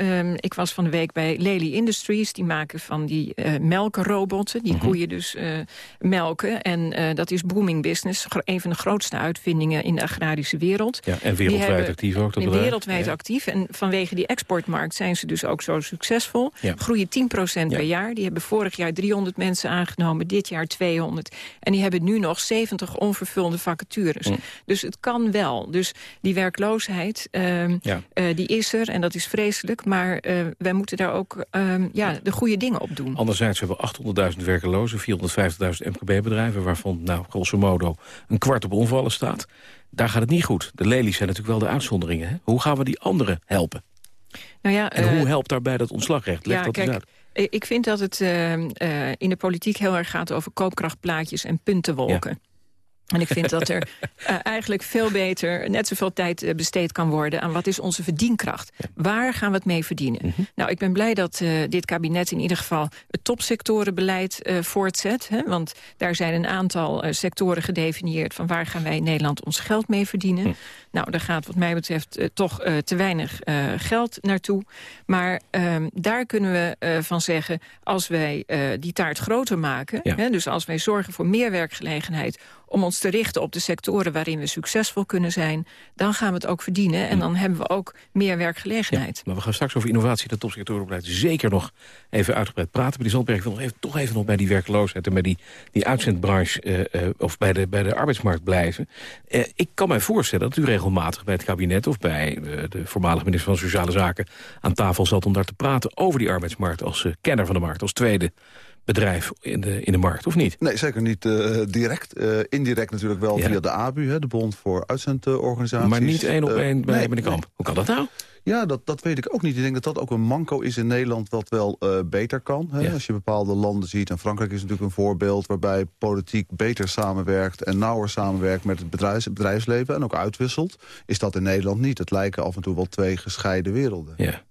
Um, ik was van de week bij Lely Industries. Die maken van die uh, melkrobotten. Die mhm. koeien dus uh, melken. En uh, dat is booming business. Een van de grootste uitvindingen in de agrarische wereld. Ja, en wereldwijd hebben, actief ook. Dat wereldwijd ja. actief. En vanwege die exportmarkt zijn ze dus ook zo succesvol. Ja. Groeien 10% per jaar. Die hebben vorig jaar 300 mensen aangenomen. Dit jaar 200. En die hebben nu nog 70 onvervulde vacatures. Mm. Dus het kan wel. Dus die werkloosheid, uh, ja. uh, die is er en dat is vreselijk. Maar wij moeten daar ook uh, ja, de goede dingen op doen. Anderzijds hebben we 800.000 werklozen, 450.000 MKB-bedrijven... waarvan nou, grosso modo een kwart op onvallen staat. Daar gaat het niet goed. De lelies zijn natuurlijk wel de uitzonderingen. Hè? Hoe gaan we die anderen helpen? Nou ja, en hoe helpt daarbij dat ontslagrecht? Leg ja, dat kijk, uit. Ik vind dat het uh, uh, in de politiek heel erg gaat over koopkrachtplaatjes en puntenwolken. Ja. En ik vind dat er uh, eigenlijk veel beter net zoveel tijd uh, besteed kan worden... aan wat is onze verdienkracht. Waar gaan we het mee verdienen? Mm -hmm. Nou, ik ben blij dat uh, dit kabinet in ieder geval het topsectorenbeleid voortzet. Hè, want daar zijn een aantal sectoren gedefinieerd... van waar gaan wij in Nederland ons geld mee verdienen. Mm. Nou, daar gaat wat mij betreft toch te weinig geld naartoe. Maar ehm, daar kunnen we van zeggen... als wij die taart groter maken... Ja. Hè, dus als wij zorgen voor meer werkgelegenheid om ons te richten op de sectoren waarin we succesvol kunnen zijn... dan gaan we het ook verdienen en dan hebben we ook meer werkgelegenheid. Ja, maar we gaan straks over innovatie en topsectorenbeleid zeker nog even uitgebreid praten. Maar die Zandberg wil nog even, toch even nog bij die werkloosheid... en bij die, die uitzendbranche uh, uh, of bij de, bij de arbeidsmarkt blijven. Uh, ik kan mij voorstellen dat u regelmatig bij het kabinet... of bij de voormalige minister van Sociale Zaken aan tafel zat... om daar te praten over die arbeidsmarkt als kenner van de markt, als tweede bedrijf in de, in de markt, of niet? Nee, zeker niet uh, direct. Uh, indirect natuurlijk wel ja. via de ABU, hè, de Bond voor Uitzendorganisaties. Maar niet één op één bij nee, meneer Kamp. Nee. Hoe kan dat nou? Ja, dat, dat weet ik ook niet. Ik denk dat dat ook een manco is in Nederland wat wel uh, beter kan. Hè? Ja. Als je bepaalde landen ziet, en Frankrijk is natuurlijk een voorbeeld... waarbij politiek beter samenwerkt en nauwer samenwerkt met het bedrijfs, bedrijfsleven... en ook uitwisselt, is dat in Nederland niet. Het lijken af en toe wel twee gescheiden werelden. Ja.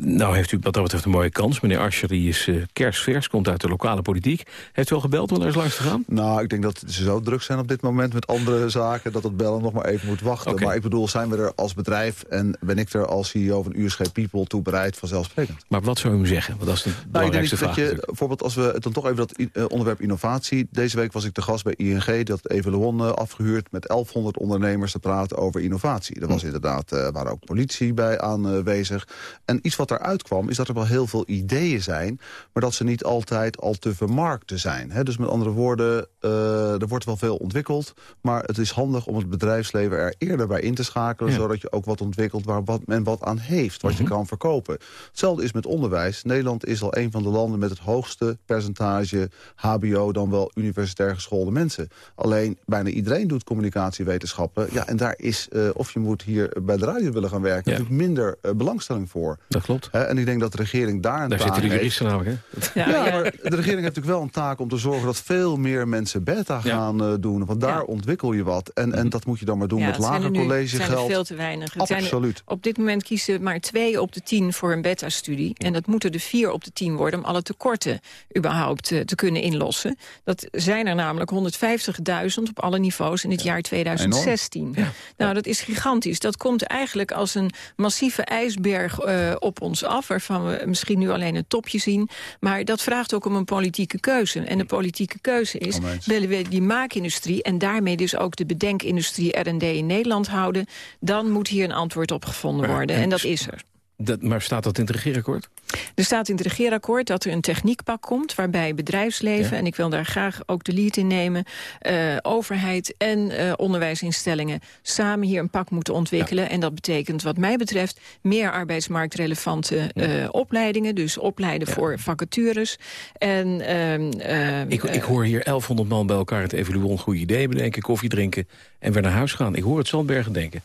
Nou heeft u wat dat betreft een mooie kans. Meneer Ascher die is uh, kerstvers, komt uit de lokale politiek. Heeft u al gebeld om er eens langs te gaan? Nou, ik denk dat ze zo druk zijn op dit moment met andere zaken... dat het bellen nog maar even moet wachten. Okay. Maar ik bedoel, zijn we er als bedrijf en ben ik er als als CEO van USG People toe bereid vanzelfsprekend. Maar wat zou u zeggen? Want dat is de Nou, ik belangrijkste denk vraag. dat je, bijvoorbeeld als we dan toch even dat eh, onderwerp innovatie. Deze week was ik te gast bij ING, dat Evaluon eh, afgehuurd met 1100 ondernemers te praten over innovatie. Er was Hm. inderdaad, eh waren ook politici bij aanwezig. En iets wat eruit kwam, is dat er wel heel veel ideeën zijn, maar dat ze niet altijd al te vermarkten zijn. Hè? Dus met andere woorden, er wordt wel veel ontwikkeld, maar het is handig om het bedrijfsleven er eerder bij in te schakelen, Ja. zodat je ook wat ontwikkelt waar wat men wat aan heeft, wat je kan verkopen. Hetzelfde is met onderwijs. Nederland is al een van de landen met het hoogste percentage hbo dan wel universitair geschoolde mensen. Alleen bijna iedereen doet communicatiewetenschappen. Ja, en daar is, eh, of je moet hier bij de radio willen gaan werken, natuurlijk minder eh, belangstelling voor. Dat klopt. Hè, en ik denk dat de regering daar een Daar taak zitten de juristen namelijk, hè? <laughs> Ja, maar de regering heeft natuurlijk wel een taak om te zorgen dat veel meer mensen beta gaan eh, doen. Want daar ontwikkel je wat. En, en dat moet je dan maar doen Ja, met lager er collegegeld. zijn er veel te weinig. Er- Absoluut. op dit moment kiezen maar twee op de tien voor een beta-studie. En dat moeten er vier op de tien worden om alle tekorten überhaupt eh, te kunnen inlossen. Dat zijn er namelijk 150.000 op alle niveaus in het jaar 2016. Nou, dat is gigantisch. Dat komt eigenlijk als een massieve ijsberg eh, op ons af... waarvan we misschien nu alleen een topje zien. Maar dat vraagt ook om een politieke keuze. En de politieke keuze is, willen we die maakindustrie... en daarmee dus ook de bedenkindustrie R&D in Nederland houden... dan moet hier een antwoord op gevonden Maar- worden. en En dat s- is er. Dat, maar staat dat in het regeerakkoord? Er staat in het regeerakkoord dat er een techniekpak komt... waarbij bedrijfsleven, Ja. en ik wil daar graag ook de lead in nemen... eh, overheid en eh, onderwijsinstellingen samen hier een pak moeten ontwikkelen. En dat betekent wat mij betreft meer arbeidsmarktrelevante eh, opleidingen. Dus opleiden voor vacatures. En, ehm, Ik, ik hoor hier 1100 man bij elkaar het evaluon goede ideeën bedenken... koffie drinken en weer naar huis gaan. Ik hoor het Zandbergen denken.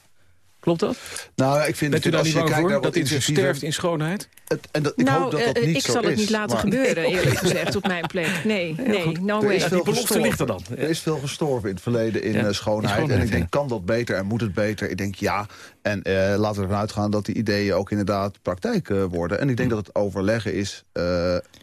Klopt dat? Nou, ik vind Bent u daar als niet je bang kijkt voor? naar Dat iets initiatieven- sterft in schoonheid? Het, en dat, ik nou, hoop dat dat eh, niet ik zo zal het niet laten maar- gebeuren, <laughs> eerlijk gezegd, op mijn plek. Nee, nee, no er way. is veel gestorven. dan. Er is veel gestorven in het verleden in Ja, eh, in schoonheid. En ik denk, kan dat beter en moet het beter? Ik denk ja. En eh, laten we ervan uitgaan dat die ideeën ook inderdaad praktijk eh, worden. En ik denk dat het overleggen is eh,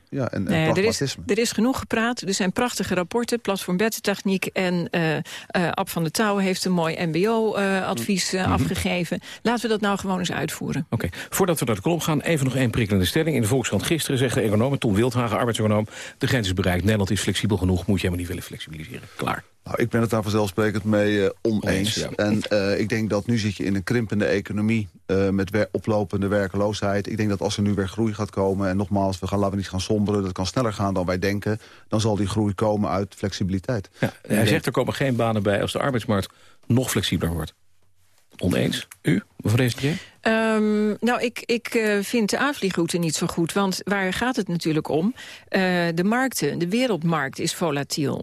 ja, en, en Nee, er, is, er is genoeg gepraat. Er zijn prachtige rapporten. Platform Bettentechniek en eh eh, Ab van der Touw heeft een mooi mbo-advies Mhm. afgegeven. Laten we dat nou gewoon eens uitvoeren. Oké, voordat we naar de kolom gaan, even nog één prikkelende stelling. In de Volkskrant gisteren zegt de econoom, Tom Wildhagen, arbeidseconoom... de grens is bereikt, Nederland is flexibel genoeg... moet je helemaal niet willen flexibiliseren. Klaar. Nou, ik ben het daar vanzelfsprekend mee eh, oneens. Oneens, ja. En eh, ik denk dat nu zit je in een krimpende economie eh, met wer- oplopende werkeloosheid. Ik denk dat als er nu weer groei gaat komen... en nogmaals, we gaan, laten we niet gaan somberen... dat kan sneller gaan dan wij denken... dan zal die groei komen uit flexibiliteit. Ja, hij zegt er komen geen banen bij als de arbeidsmarkt nog flexibeler wordt. Oneens? U, mevrouw Reesentje? Ehm, nou, ik, ik eh, vind de aanvliegroute niet zo goed. Want waar gaat het natuurlijk om? Eh, de markten, de wereldmarkt is volatiel.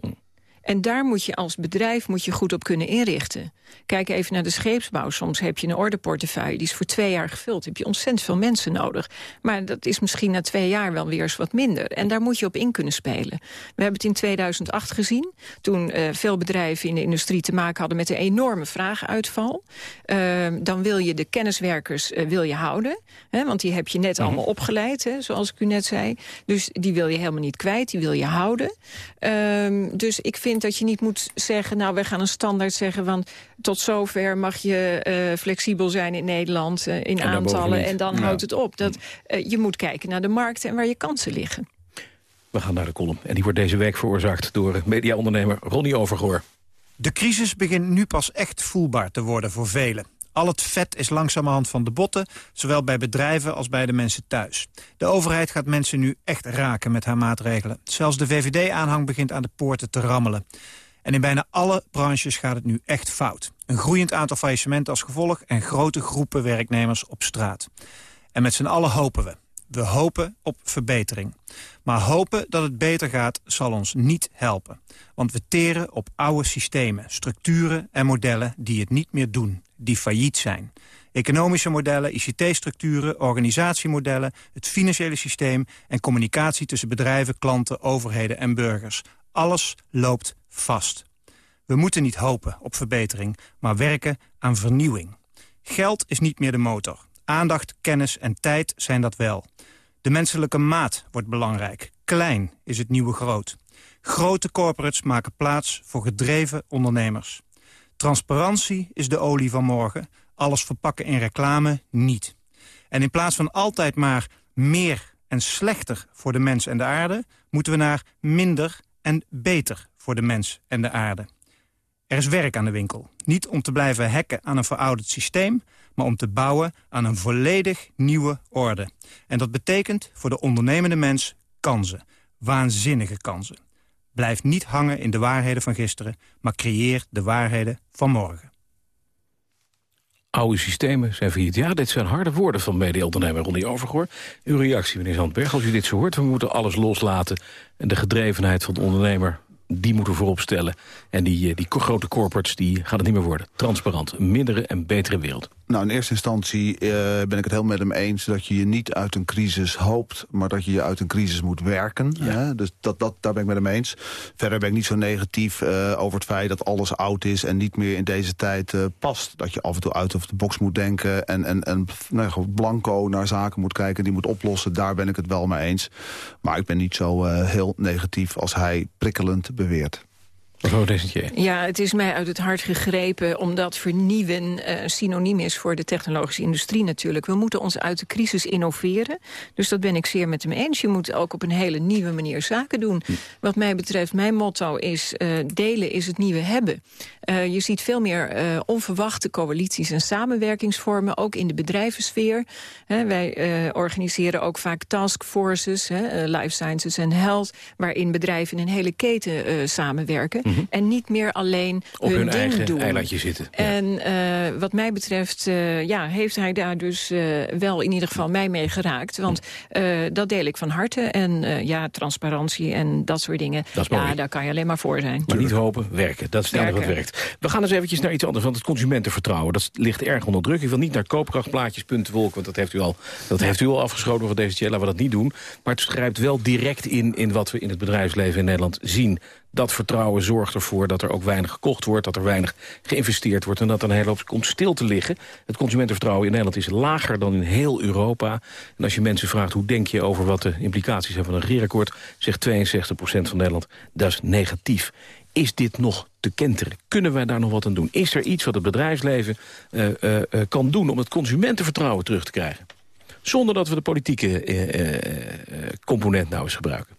En daar moet je als bedrijf moet je goed op kunnen inrichten. Kijk even naar de scheepsbouw. Soms heb je een orderportefeuille, die is voor twee jaar gevuld. Heb je ontzettend veel mensen nodig. Maar dat is misschien na twee jaar wel weer eens wat minder. En daar moet je op in kunnen spelen. We hebben het in 2008 gezien. Toen eh, veel bedrijven in de industrie te maken hadden met een enorme vraaguitval. Ehm, dan wil je de kenniswerkers eh, wil je houden. Hè, want die heb je net allemaal opgeleid, hè, zoals ik u net zei. Dus die wil je helemaal niet kwijt, die wil je houden. Ehm, dus ik vind dat je niet moet zeggen... nou, we gaan een standaard zeggen, want tot zover mag je eh, flexibel zijn in Nederland... eh, in aantallen en dan Ja. houdt het op. Dat, eh, je moet kijken naar de markt en waar je kansen liggen. We gaan naar de column. En die wordt deze week veroorzaakt door mediaondernemer Ronnie Overgoor. De crisis begint nu pas echt voelbaar te worden voor velen. Al het vet is langzamerhand van de botten, zowel bij bedrijven als bij de mensen thuis. De overheid gaat mensen nu echt raken met haar maatregelen. Zelfs de VVD-aanhang begint aan de poorten te rammelen. En in bijna alle branches gaat het nu echt fout. Een groeiend aantal faillissementen als gevolg en grote groepen werknemers op straat. En met z'n allen hopen we. We hopen op verbetering. Maar hopen dat het beter gaat zal ons niet helpen. Want we teren op oude systemen, structuren en modellen die het niet meer doen. Die failliet zijn. Economische modellen, ICT-structuren, organisatiemodellen... het financiële systeem en communicatie tussen bedrijven, klanten, overheden en burgers. Alles loopt vast. We moeten niet hopen op verbetering, maar werken aan vernieuwing. Geld is niet meer de motor. Aandacht, kennis en tijd zijn dat wel. De menselijke maat wordt belangrijk. Klein is het nieuwe groot. Grote corporates maken plaats voor gedreven ondernemers. Transparantie is de olie van morgen. Alles verpakken in reclame niet. En in plaats van altijd maar meer en slechter voor de mens en de aarde... moeten we naar minder en beter voor de mens en de aarde. Er is werk aan de winkel. Niet om te blijven hacken aan een verouderd systeem... maar om te bouwen aan een volledig nieuwe orde. En dat betekent voor de ondernemende mens kansen. Waanzinnige kansen. Blijf niet hangen in de waarheden van gisteren... maar creëer de waarheden van morgen. Oude systemen zijn failliet. Ja, dit zijn harde woorden van mede-ondernemer Ronnie Overgoor. Uw reactie, meneer Zandberg, als u dit zo hoort... we moeten alles loslaten en de gedrevenheid van de ondernemer die moeten voorop stellen. En die, eh, die grote corporates die gaan het niet meer worden. Transparant, een mindere en betere wereld. Nou, in eerste instantie uh, ben ik het heel met hem eens... dat je je niet uit een crisis hoopt, maar dat je je uit een crisis moet werken. Hè? Dus dat, dat, daar ben ik met hem eens. Verder ben ik niet zo negatief uh, over het feit dat alles oud is... en niet meer in deze tijd uh, past. Dat je af en toe uit of de box moet denken... en, en, en nou, blanco naar zaken moet kijken, die moet oplossen. Daar ben ik het wel mee eens. Maar ik ben niet zo heel negatief als hij prikkelend beweert. Ja, het is mij uit het hart gegrepen omdat vernieuwen uh, synoniem is voor de technologische industrie natuurlijk. We moeten ons uit de crisis innoveren. Dus dat ben ik zeer met hem eens. Je moet ook op een hele nieuwe manier zaken doen. Hm. Wat mij betreft, mijn motto is uh, delen is het nieuwe hebben. Uh, je ziet veel meer onverwachte coalities en samenwerkingsvormen, ook in de bedrijvensfeer. wij organiseren ook vaak taskforces, life sciences en health, waarin bedrijven in een hele keten samenwerken. Hm. Mhm. En niet meer alleen Op hun, hun ding eigen doen. eilandje zitten. En uh, wat mij betreft uh, ja, heeft hij daar dus uh, wel in ieder geval mij mee geraakt. Want dat deel ik van harte. En ja, transparantie en dat soort dingen. Dat ja, daar kan je alleen maar voor zijn. Maar niet hopen, werken. Dat is het enige wat werkt. We gaan eens eventjes naar iets anders. Want het consumentenvertrouwen, dat ligt erg onder druk. Ik wil niet naar koopkrachtplaatjes.wolk, want dat heeft u al, dat heeft u al afgeschoten voor deze Laten we dat niet doen. Maar het schrijft wel direct in, in wat we in het bedrijfsleven in Nederland zien. Dat vertrouwen zorgt ervoor dat er ook weinig gekocht wordt... dat er weinig geïnvesteerd wordt en dat er een hele hoop komt stil te liggen. Het consumentenvertrouwen in Nederland is lager dan in heel Europa. En als je mensen vraagt hoe denk je over wat de implicaties zijn van een regeerakkoord... zegt 62% van Nederland, dat is negatief. Is dit nog te kenteren? Kunnen wij daar nog wat aan doen? Is er iets wat het bedrijfsleven uh, uh, uh, kan doen om het consumentenvertrouwen terug te krijgen? Zonder dat we de politieke component nou eens gebruiken.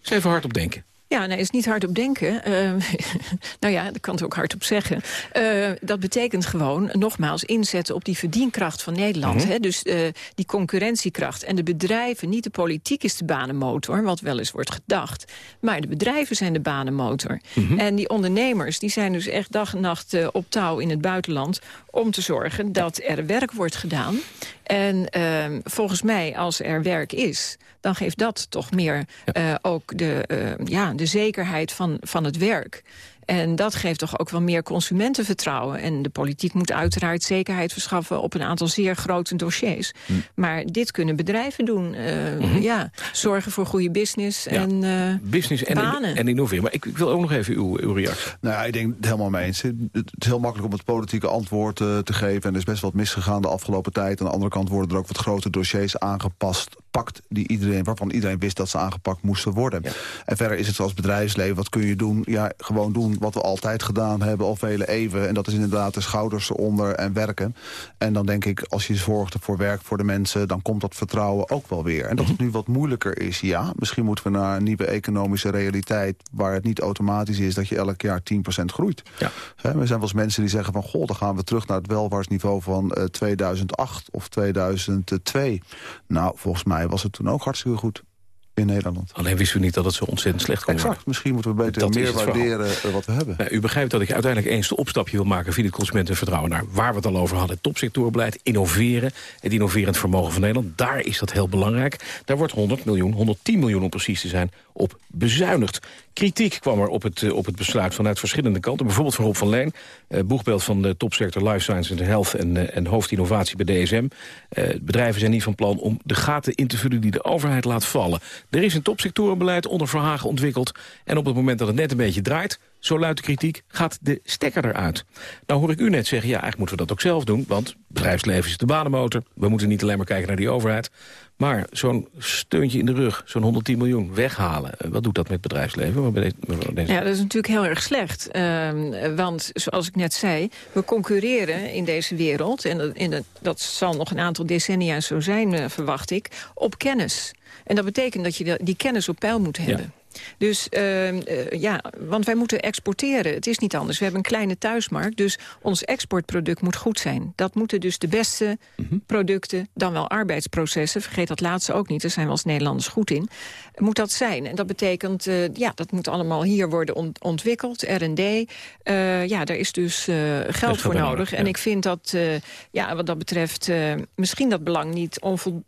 Eens even hard op denken. Ja, nee, is niet hard op denken. Uh, <laughs> nou ja, dat kan het ook hard op zeggen. Uh, dat betekent gewoon, nogmaals, inzetten op die verdienkracht van Nederland. Mm -hmm. hè? Dus uh, die concurrentiekracht. En de bedrijven, niet de politiek is de banenmotor, wat wel eens wordt gedacht. Maar de bedrijven zijn de banenmotor. Mm -hmm. En die ondernemers, die zijn dus echt dag en nacht op touw in het buitenland... om te zorgen dat er werk wordt gedaan. En uh, volgens mij, als er werk is, dan geeft dat toch meer uh, ook de, uh, ja, de zekerheid van, van het werk. En dat geeft toch ook wel meer consumentenvertrouwen. En de politiek moet uiteraard zekerheid verschaffen... op een aantal zeer grote dossiers. Hm. Maar dit kunnen bedrijven doen. Uh, mm -hmm. ja, zorgen voor goede business ja. en uh, Business en, banen. en innoveren. Maar ik, ik, wil ook nog even uw, uw reactie. Nou ja, ik denk het helemaal mee eens. Het is heel makkelijk om het politieke antwoord uh, te geven. En er is best wat misgegaan de afgelopen tijd. Aan de andere kant worden er ook wat grote dossiers aangepast pakt die iedereen, waarvan iedereen wist dat ze aangepakt moesten worden. Ja. En verder is het zoals bedrijfsleven, wat kun je doen? Ja, gewoon doen wat we altijd gedaan hebben, al vele eeuwen. En dat is inderdaad de schouders eronder en werken. En dan denk ik, als je zorgt voor werk voor de mensen... dan komt dat vertrouwen ook wel weer. En dat het nu wat moeilijker is, ja. Misschien moeten we naar een nieuwe economische realiteit... waar het niet automatisch is dat je elk jaar 10% groeit. Ja. He, er zijn wel eens mensen die zeggen van... goh, dan gaan we terug naar het welvaartsniveau van uh, 2008 of 2002. Nou, volgens mij was het toen ook hartstikke goed in Nederland. Alleen wisten we niet dat het zo ontzettend slecht kon Exact. worden. Misschien moeten we beter Dat meer waarderen uh, wat we hebben. Nou, u begrijpt dat ik uiteindelijk eens de opstapje wil maken... via het consumentenvertrouwen naar waar we het al over hadden. Topsectorenbeleid, innoveren, het innoverend vermogen van Nederland. Daar is dat heel belangrijk. Daar wordt 100 miljoen, 110 miljoen om precies te zijn, op bezuinigd. Kritiek kwam er op het, uh, op het besluit vanuit verschillende kanten. Bijvoorbeeld van Rob van Leen, uh, boegbeeld van de topsector Life Science and Health... en, uh, en hoofdinnovatie bij DSM. bedrijven zijn niet van plan om de gaten in te vullen die de overheid laat vallen. Er is een topsectorenbeleid onder Verhagen ontwikkeld. En op het moment dat het net een beetje draait zo luidt de kritiek, gaat de stekker eruit. Nou hoor ik u net zeggen, ja, eigenlijk moeten we dat ook zelf doen... want bedrijfsleven is de banenmotor. We moeten niet alleen maar kijken naar die overheid. Maar zo'n steuntje in de rug, zo'n 110 miljoen, weghalen... eh, wat doet dat met bedrijfsleven? Ja, dat is natuurlijk heel erg slecht. Ehm, want zoals ik net zei, we concurreren in deze wereld... en, dat- en dat, dat zal nog een aantal decennia zo zijn, eh, verwacht ik... op kennis. En dat betekent dat je die kennis op peil moet hebben. Dus ehm, eh, ja, want wij moeten exporteren. Het is niet anders. We hebben een kleine thuismarkt, dus ons exportproduct moet goed zijn. Dat moeten dus de beste producten, dan wel arbeidsprocessen... vergeet dat laatste ook niet, daar zijn we als Nederlanders goed in... moet dat zijn. En dat betekent, eh, ja, dat moet allemaal hier worden ont- ontwikkeld, R&D. Eh, ja, daar is dus geld voor nodig. En ik vind dat, ja, wat dat betreft... misschien dat belang niet,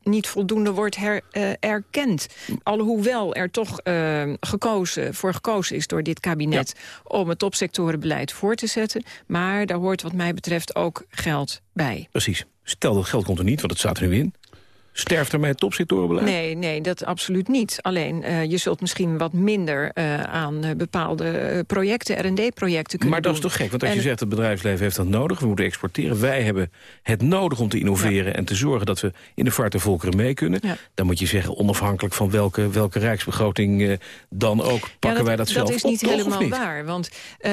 niet voldoende wordt her, erkend. Alhoewel er toch eh, gekozen, voor gekozen is door dit kabinet... om het topsectorenbeleid voor te zetten. Maar daar hoort wat mij betreft ook geld bij. Precies. Stel dat geld komt er niet, want het staat er nu in. Sterft er met het topsectorenbeleid? Nee, nee, dat absoluut niet. Alleen, eh, je zult misschien wat minder eh, aan eh, bepaalde projecten, R&D-projecten kunnen Maar dat is toch gek? Want als je zegt het bedrijfsleven heeft dat nodig, we moeten exporteren. Wij hebben het nodig om te innoveren en te zorgen dat we in de vaart der volkeren mee kunnen. Dan moet je zeggen, onafhankelijk van welke, welke rijksbegroting dan ook, pakken Ja, wij dat zelf Dat is op, niet helemaal niet? waar. Want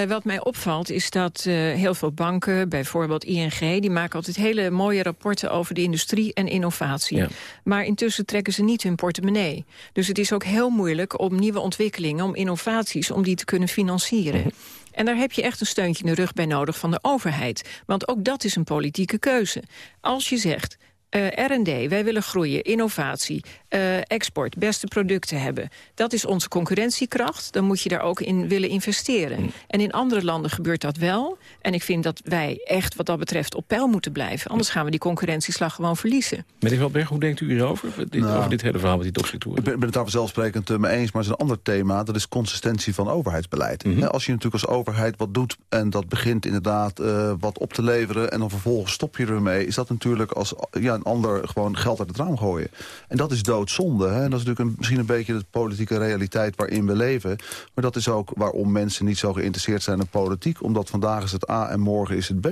wat mij opvalt is dat heel veel banken, bijvoorbeeld ING... die maken altijd hele mooie rapporten over de industrie en innovatie. Maar intussen trekken ze niet hun portemonnee. Dus het is ook heel moeilijk om nieuwe ontwikkelingen, om innovaties... om die te kunnen financieren. Mhm. En daar heb je echt een steuntje in de rug bij nodig van de overheid. Want ook dat is een politieke keuze. Als je zegt... eh, R&D, wij willen groeien, innovatie, eh, export, beste producten hebben. Dat is onze concurrentiekracht. Dan moet je daar ook in willen investeren. Mm. En in andere landen gebeurt dat wel. En ik vind dat wij echt wat dat betreft op peil moeten blijven. Anders gaan we die concurrentieslag gewoon verliezen. Meneer Veldberg, hoe denkt u hierover? Dit, Nou, over dit hele verhaal met die topsectoren? Ik ben, ben het daar vanzelfsprekend eh, mee eens, maar er is een ander thema. Dat is consistentie van overheidsbeleid. Mhm. Hè, Als je natuurlijk als overheid wat doet... en dat begint inderdaad eh, wat op te leveren... en dan vervolgens stop je ermee... is dat natuurlijk als ja, een ander gewoon geld uit het raam gooien. En dat is doodzonde. Hè? En dat is natuurlijk een, misschien een beetje de politieke realiteit waarin we leven. Maar dat is ook waarom mensen niet zo geïnteresseerd zijn in politiek. Omdat vandaag is het A en morgen is het B.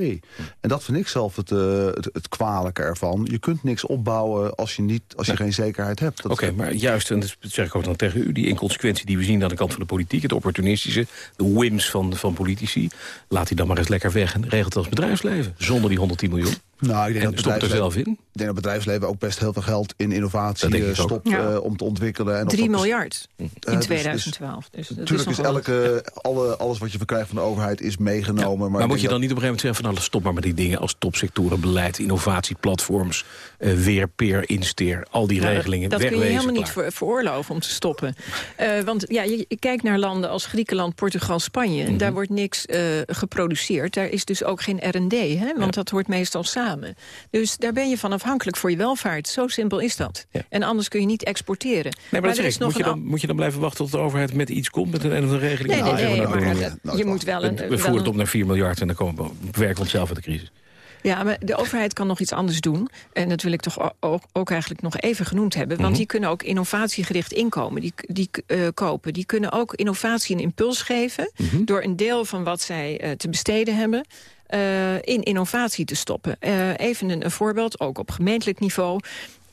En dat vind ik zelf het, eh, het, het kwalijke ervan. Je kunt niks opbouwen als je, niet, als je geen zekerheid hebt. Oké, maar juist, en dat zeg ik ook dan tegen u... die inconsequentie die we zien aan de kant van de politiek... het opportunistische, de whims van, van politici... laat die dan maar eens lekker weg en regelt als bedrijfsleven. Zonder die 110 miljoen. Nou, ik denk en dat stop er zelf in. Ik denk dat bedrijfsleven ook best heel veel geld in innovatie Dat eh, stopt Ja. eh, om te ontwikkelen. En of 3 dat is- miljard in Eh, dus- dus 2012. Dus, dat Natuurlijk is, elke, alle, alles wat je verkrijgt van de overheid is meegenomen. maar Maar, moet je dan niet op een gegeven moment zeggen... van nou, stop maar met die dingen als topsectorenbeleid... innovatieplatforms, eh, weer, peer, insteer... al die Nou, dat- regelingen Dat, kun je helemaal niet ver- veroorloven om te stoppen. Eh, want ja, je, je kijkt naar landen als Griekenland, Portugal, Spanje. Mhm. Daar wordt niks eh, geproduceerd. Daar is dus ook geen R&D, hè, want dat hoort meestal samen. Dus daar ben je van afhankelijk voor je welvaart. Zo simpel is dat. En anders kun je niet exporteren. Nee, maar, dat er zeg is nog Moet je, dan, moet je dan blijven wachten tot de overheid met iets komt... met een, een regeling? Nee, nee, Nou, nee, nou, maar dat- je moet wel een- We voeren het op naar 4 miljard en dan komen we, bewerken we onszelf uit de crisis. Ja, maar de overheid kan nog iets anders doen. En dat wil ik toch ook, ook eigenlijk nog even genoemd hebben. Want Mhm. die kunnen ook innovatiegericht inkomen. Die, die eh, kopen. Die kunnen ook innovatie een impuls geven... Mhm. door een deel van wat zij eh, te besteden hebben... eh, in innovatie te stoppen. Eh, even een, een voorbeeld, ook op gemeentelijk niveau...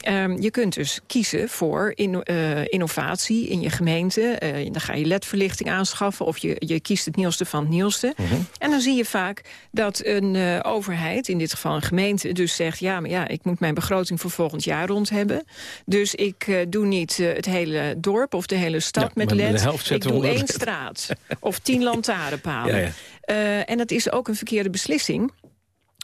Ehm, je kunt dus kiezen voor inno- eh, innovatie in je gemeente. Dan ga je ledverlichting aanschaffen of je, je kiest het nieuwste van het nieuwste. En dan zie je vaak dat een overheid, in dit geval een gemeente... dus zegt, ja, maar ja, ik moet mijn begroting voor volgend jaar rond hebben. Dus ik doe niet het hele dorp of de hele stad Ja, met led. Ik doe één LED. straat <laughs> of tien lantaarnpalen. Ja, ja. Eh, en dat is ook een verkeerde beslissing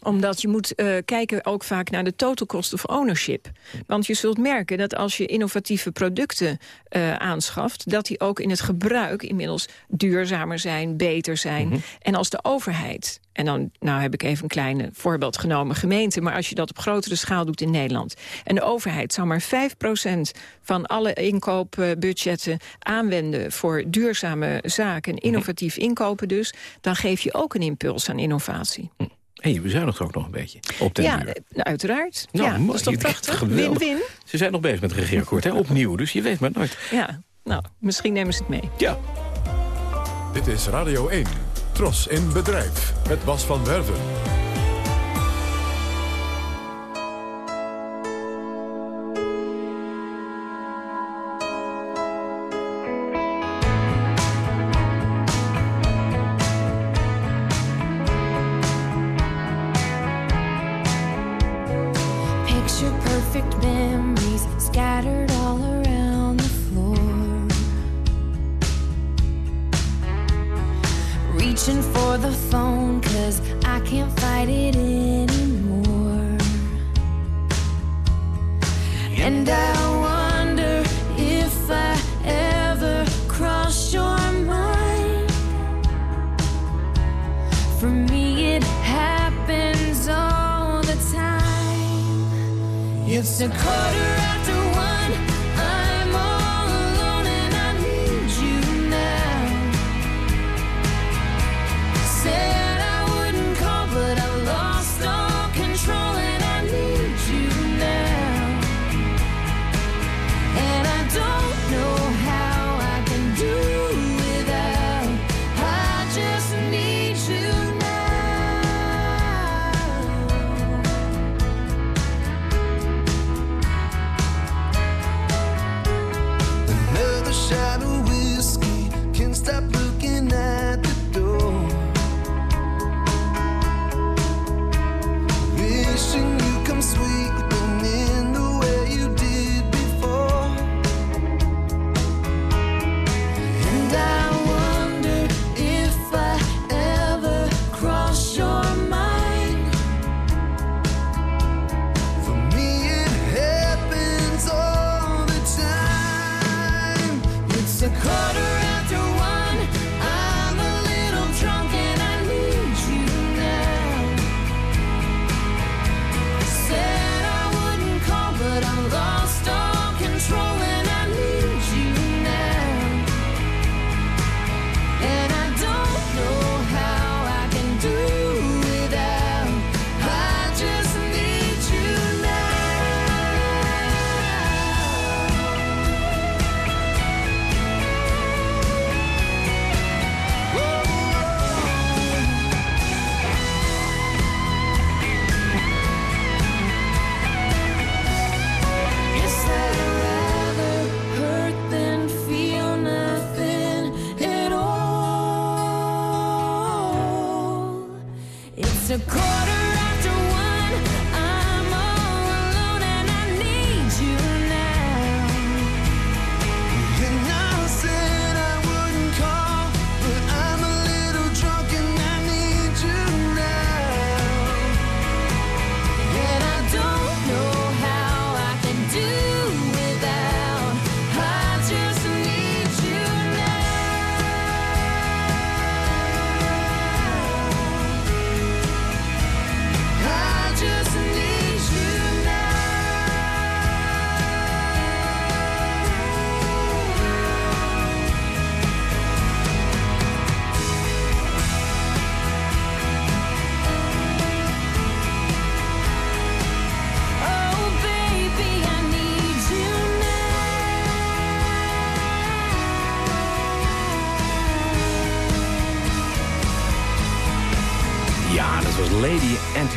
omdat je moet eh, kijken ook vaak naar de total cost of ownership. Want je zult merken dat als je innovatieve producten eh, aanschaft... dat die ook in het gebruik inmiddels duurzamer zijn, beter zijn. Mhm. En als de overheid... en dan nou heb ik even een klein voorbeeld genomen, gemeente... maar als je dat op grotere schaal doet in Nederland... en de overheid zou maar 5% van alle inkoopbudgetten aanwenden... voor duurzame zaken en innovatief inkopen dus... dan geef je ook een impuls aan innovatie. En je bezuinigt ook nog een beetje op den Ja, duur. eh, uiteraard. Nou, ja, mooi. dat is krijgt prachtig? Win-win. Ze zijn nog bezig met het regeerakkoord, hè? opnieuw. Dus je weet maar nooit. Ja, nou, misschien nemen ze het mee. Ja. Dit is Radio 1. Tros in bedrijf met Bas van Werven. step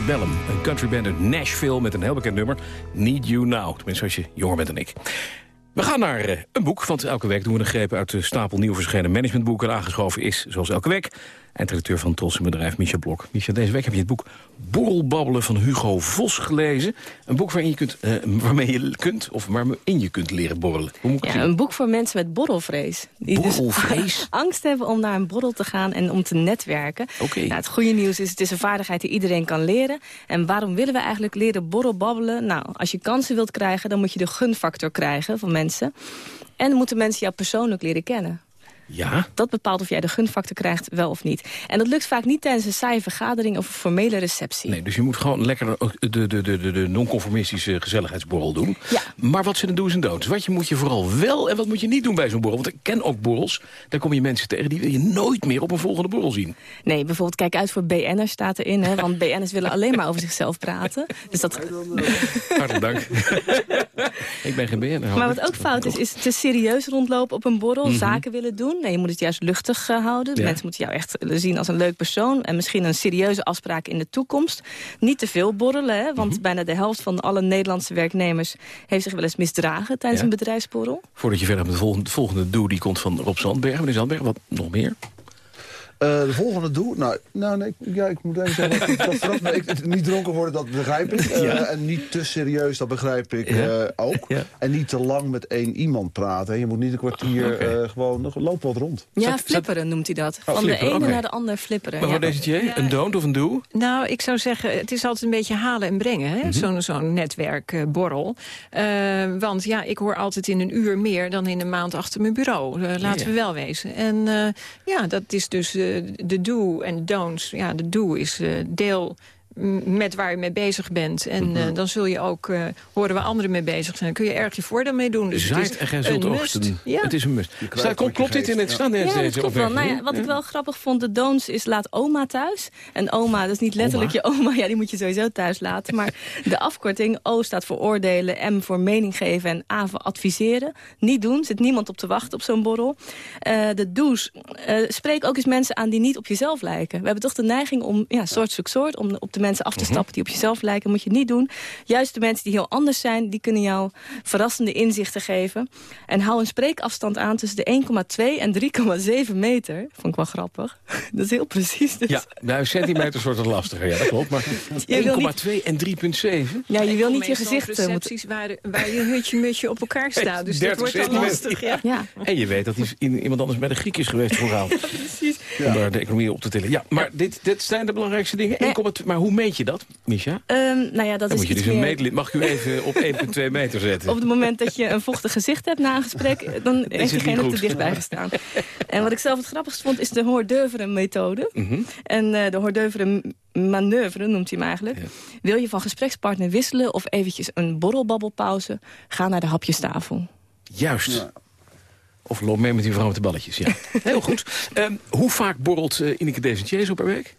Antebellum. Een countryband uit Nashville met een heel bekend nummer. Need You Now. Tenminste, als je jonger bent dan ik. We gaan naar eh, een boek, want elke week doen we een greep uit de stapel nieuw verschenen managementboeken. En aangeschoven is, zoals elke week, eindredacteur van het Tolse bedrijf Micha Blok. Micha, deze week heb je het boek Borrelbabbelen van Hugo Vos gelezen. Een boek waarin je kunt, eh, waarmee je kunt, of waarin je kunt leren borrelen. Hoe moet ik het Ja, zien? een boek voor mensen met borrelvrees. Die dus Borrelvrees? <laughs> angst hebben om naar een borrel te gaan en om te netwerken. Oké. Nou, het goede nieuws is, het is een vaardigheid die iedereen kan leren. En waarom willen we eigenlijk leren borrelbabbelen? Nou, als je kansen wilt krijgen, dan moet je de gunfactor krijgen van mensen. En moeten mensen jou persoonlijk leren kennen. Ja? Dat bepaalt of jij de gunfactor krijgt, wel of niet. En dat lukt vaak niet tijdens een saaie vergadering of een formele receptie. Nee, dus je moet gewoon lekker de, de, de, de, de non-conformistische gezelligheidsborrel doen. Ja. Maar wat zijn de do's en don'ts? Wat je moet je vooral wel en wat moet je niet doen bij zo'n borrel? Want ik ken ook borrels. Daar kom je mensen tegen die wil je nooit meer op een volgende borrel zien. Nee, bijvoorbeeld kijk uit voor BN'ers staat erin. Hè, want BN'ers willen alleen maar over zichzelf praten. Dus dat... <laughs> Hartelijk dank. <laughs> ik ben geen BN'er. Maar wat ook fout is, is te serieus rondlopen op een borrel. Mhm. Zaken willen doen. Nee, je moet het juist luchtig eh, houden. Ja. Mensen moeten jou echt zien als een leuk persoon. En misschien een serieuze afspraak in de toekomst. Niet te veel borrelen, hè, want Mhm. bijna de helft van alle Nederlandse werknemers... heeft zich wel eens misdragen tijdens Ja. een bedrijfsborrel. Voordat je verder met de volgende, de volgende doe, die komt van Rob Zandberg. Meneer Zandberg, wat nog meer? Eh, de volgende doe? Nou, nou nee, ik- ja, ik moet even zeggen, dat, dat <laughs> verrast me. Ik, niet dronken worden, dat begrijp ik. Eh, Ja. En niet te serieus, dat begrijp ik Ja. eh, ook. Ja. En niet te lang met één iemand praten. Je moet niet een kwartier eh, gewoon, nog- loop wat rond. Ja, flipperen noemt hij dat. Van flipperen, de ene naar de ander flipperen. Mevrouw ja. Desentier, een don't of een do? Nou, ik zou zeggen, het is altijd een beetje halen en brengen, hè? zo'n zo'n netwerkborrel. Eh, want ja, ik hoor altijd in een uur meer dan in een maand achter mijn bureau. Laten Ja. we wel wezen. En eh, ja, dat is dus de do en don'ts. Ja, de do is eh, deel met waar je mee bezig bent. En eh, dan zul je ook eh, horen waar anderen mee bezig zijn. Dan kun je erg je voordeel mee doen. Dus het Zaait is en gij zult een oogsten. must. Ja. Het is een must. Staat, klopt, dit in het staan? Ja, deze dat klopt wel. Nou ja, wat Ja. ik wel grappig vond, de don'ts is laat oma thuis. En oma, dat is niet letterlijk je oma. Ja, die moet je sowieso thuis laten. Maar de afkorting O staat voor oordelen, M voor mening geven en A voor adviseren. Niet doen, zit niemand op te wachten op zo'n borrel. Eh, de do's, eh, spreek ook eens mensen aan die niet op jezelf lijken. We hebben toch de neiging om, ja, soort zoek soort, om op de mensen af te stappen die op jezelf lijken. Moet je niet doen. Juist de mensen die heel anders zijn, die kunnen jou verrassende inzichten geven. En hou een spreekafstand aan tussen de 1,2 en 3,7 meter. Vond ik wel grappig. <laughs> Dat is heel precies. Dus. Ja, nou, centimeters wordt het lastiger. Ja, dat klopt. Maar Je wil 1,2 en 3,7? Ja, je wil niet je meestal op gezicht... eh, recepties waar, waar je hutje-mutje op elkaar staat. Dus dat 30 wordt dan centimeter. lastig, ja. Ja. En je weet dat iemand anders bij de Griek is geweest vooral. <laughs> precies. Om daar de economie op te tillen. Ja, maar dit, dit zijn de belangrijkste dingen. 1,2 maar hoe meet je dat, Misha? Ehm, nou ja, dat Dan is moet je iets dus een meetlid. Mag ik u even op <laughs> 1,2 meter zetten? Op het moment dat je een vochtig gezicht hebt na een gesprek... <laughs> dan heeft diegene goed. te dichtbij gestaan. En wat ik zelf het grappigst vond, is de hors d'oeuvre methode. Mhm. En eh, de m- manoeuvre noemt hij hem eigenlijk. Wil je van gesprekspartner wisselen of eventjes een borrelbabbelpauze... ga naar de hapjestafel. Juist. Of loop mee met die vrouw met de balletjes, ja. <laughs> Heel goed. Ehm, hoe vaak borrelt eh, Ineke Desentier zo per week?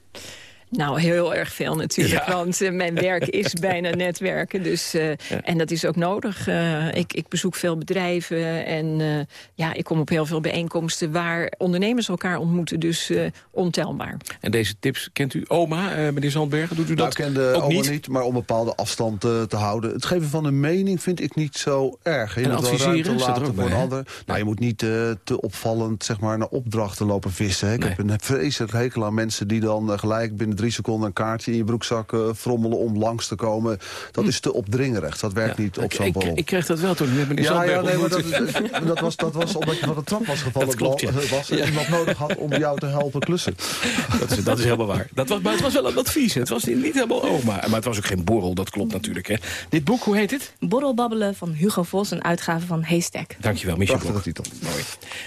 Nou, heel erg veel natuurlijk, Ja. want eh, mijn werk is <laughs> bijna netwerken. Dus, eh, En dat is ook nodig. Eh, ik, ik bezoek veel bedrijven en eh, ja, ik kom op heel veel bijeenkomsten... waar ondernemers elkaar ontmoeten, dus eh, ontelbaar. En deze tips kent u oma, eh, meneer Zandbergen? Doet u Nou, dat ik ken de ook oma niet? niet? maar om een bepaalde afstand eh, te houden. Het geven van een mening vind ik niet zo erg. Je En moet adviseren, er laten ook voor bij, een ander. Nou, je moet niet eh, te opvallend zeg maar, naar opdrachten lopen vissen. hè. Ik heb een vreselijk hekel aan mensen die dan gelijk binnen drie seconden een kaartje in je broekzak eh, frommelen om langs te komen. Dat is te opdringerig. Dat werkt niet op zo'n borrel. ik kreeg dat wel toen ik met meneer ja, ja, nee, maar dat, <laughs> dat, was, dat was omdat je van de trap was gevallen. Dat klopt, ja. Was iemand nodig had om jou te helpen klussen. Dat is, dat is helemaal waar. Dat was, maar het was wel een advies. Het was niet helemaal oma. Maar het was ook geen borrel, dat klopt natuurlijk. Hè. Dit boek, hoe heet het? Borrelbabbelen van Hugo Vos, een uitgave van Haystack. Dankjewel, Michel Prachtige Blok. Mooi.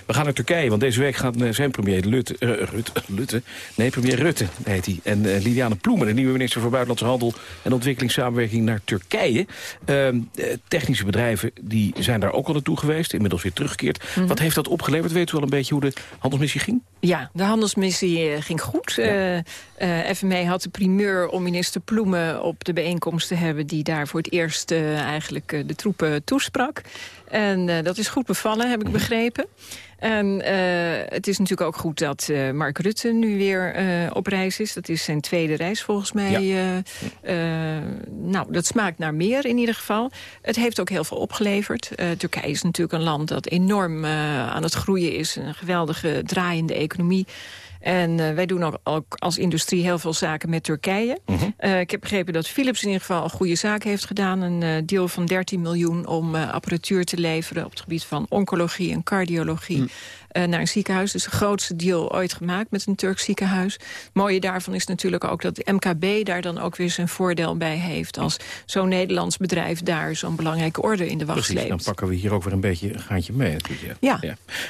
We gaan naar Turkije, want deze week gaat eh, zijn premier Lutte, eh, Rutte, Lutte... Nee, premier Rutte heet hij. En eh, Liliane Ploemen, de nieuwe minister voor Buitenlandse Handel... en Ontwikkelingssamenwerking naar Turkije. Ehm, eh, technische bedrijven die zijn daar ook al naartoe geweest. Inmiddels weer teruggekeerd. Mhm. Wat heeft dat opgeleverd? Weet u wel een beetje hoe de handelsmissie ging? Ja, de handelsmissie eh, ging goed. Eh, FME had de primeur om minister Ploemen op de bijeenkomst te hebben... die daar voor het eerst eigenlijk de troepen toesprak. En eh, dat is goed bevallen, heb ik begrepen. En eh, het is natuurlijk ook goed dat eh, Mark Rutte nu weer op reis is. Dat is zijn tweede reis volgens mij. nou, dat smaakt naar meer in ieder geval. Het heeft ook heel veel opgeleverd. Turkije is natuurlijk een land dat enorm aan het groeien is. Een geweldige draaiende economie. En eh, wij doen ook, als industrie heel veel zaken met Turkije. Eh, ik heb begrepen dat Philips in ieder geval een goede zaak heeft gedaan. Een eh, deal van 13 miljoen om apparatuur te leveren... op het gebied van oncologie en cardiologie eh, naar een ziekenhuis. Dus de grootste deal ooit gemaakt met een Turks ziekenhuis. Het mooie daarvan is natuurlijk ook dat de MKB daar dan ook weer zijn voordeel bij heeft... als zo'n Nederlands bedrijf daar zo'n belangrijke orde in de wacht Precies, dan pakken we hier ook weer een beetje een gaatje mee. Natuurlijk, Ja.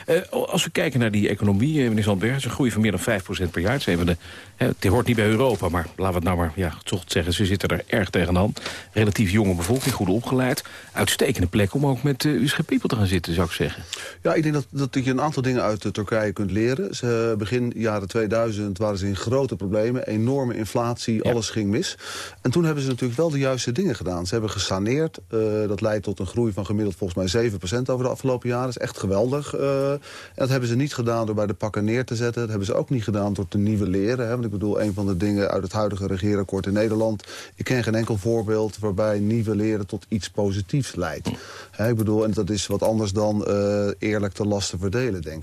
Eh, als we kijken naar die economie, eh, meneer Zandberg... is een groei van meer dan 5% per jaar. Ze hebben de, hè, het hoort niet bij Europa, maar laten we het nou maar ja, toch zeggen... ze zitten er erg tegenaan. Relatief jonge bevolking, goed opgeleid. Uitstekende plek om ook met uh, USG People te gaan zitten, zou ik zeggen. Ja, ik denk dat, dat je een aantal dingen uit uh, Turkije kunt leren. Ze, begin jaren 2000 waren ze in grote problemen. Enorme inflatie, alles ging mis. En toen hebben ze natuurlijk wel de juiste dingen gedaan. Ze hebben gesaneerd. Uh, dat leidt tot een groei van gemiddeld volgens mij 7% over de afgelopen jaren. Dat is echt geweldig. Uh, en dat hebben ze niet gedaan door bij de pakken neer te zetten. Dat hebben ze ook niet gedaan door te nieuwe leren. Hè? Want ik bedoel, een van de dingen uit het huidige regeerakkoord in Nederland... ik ken geen enkel voorbeeld waarbij nieuwe leren tot iets positiefs leidt. Hè, ik bedoel, en dat is wat anders dan uh, eerlijk de lasten verdelen, denk ik.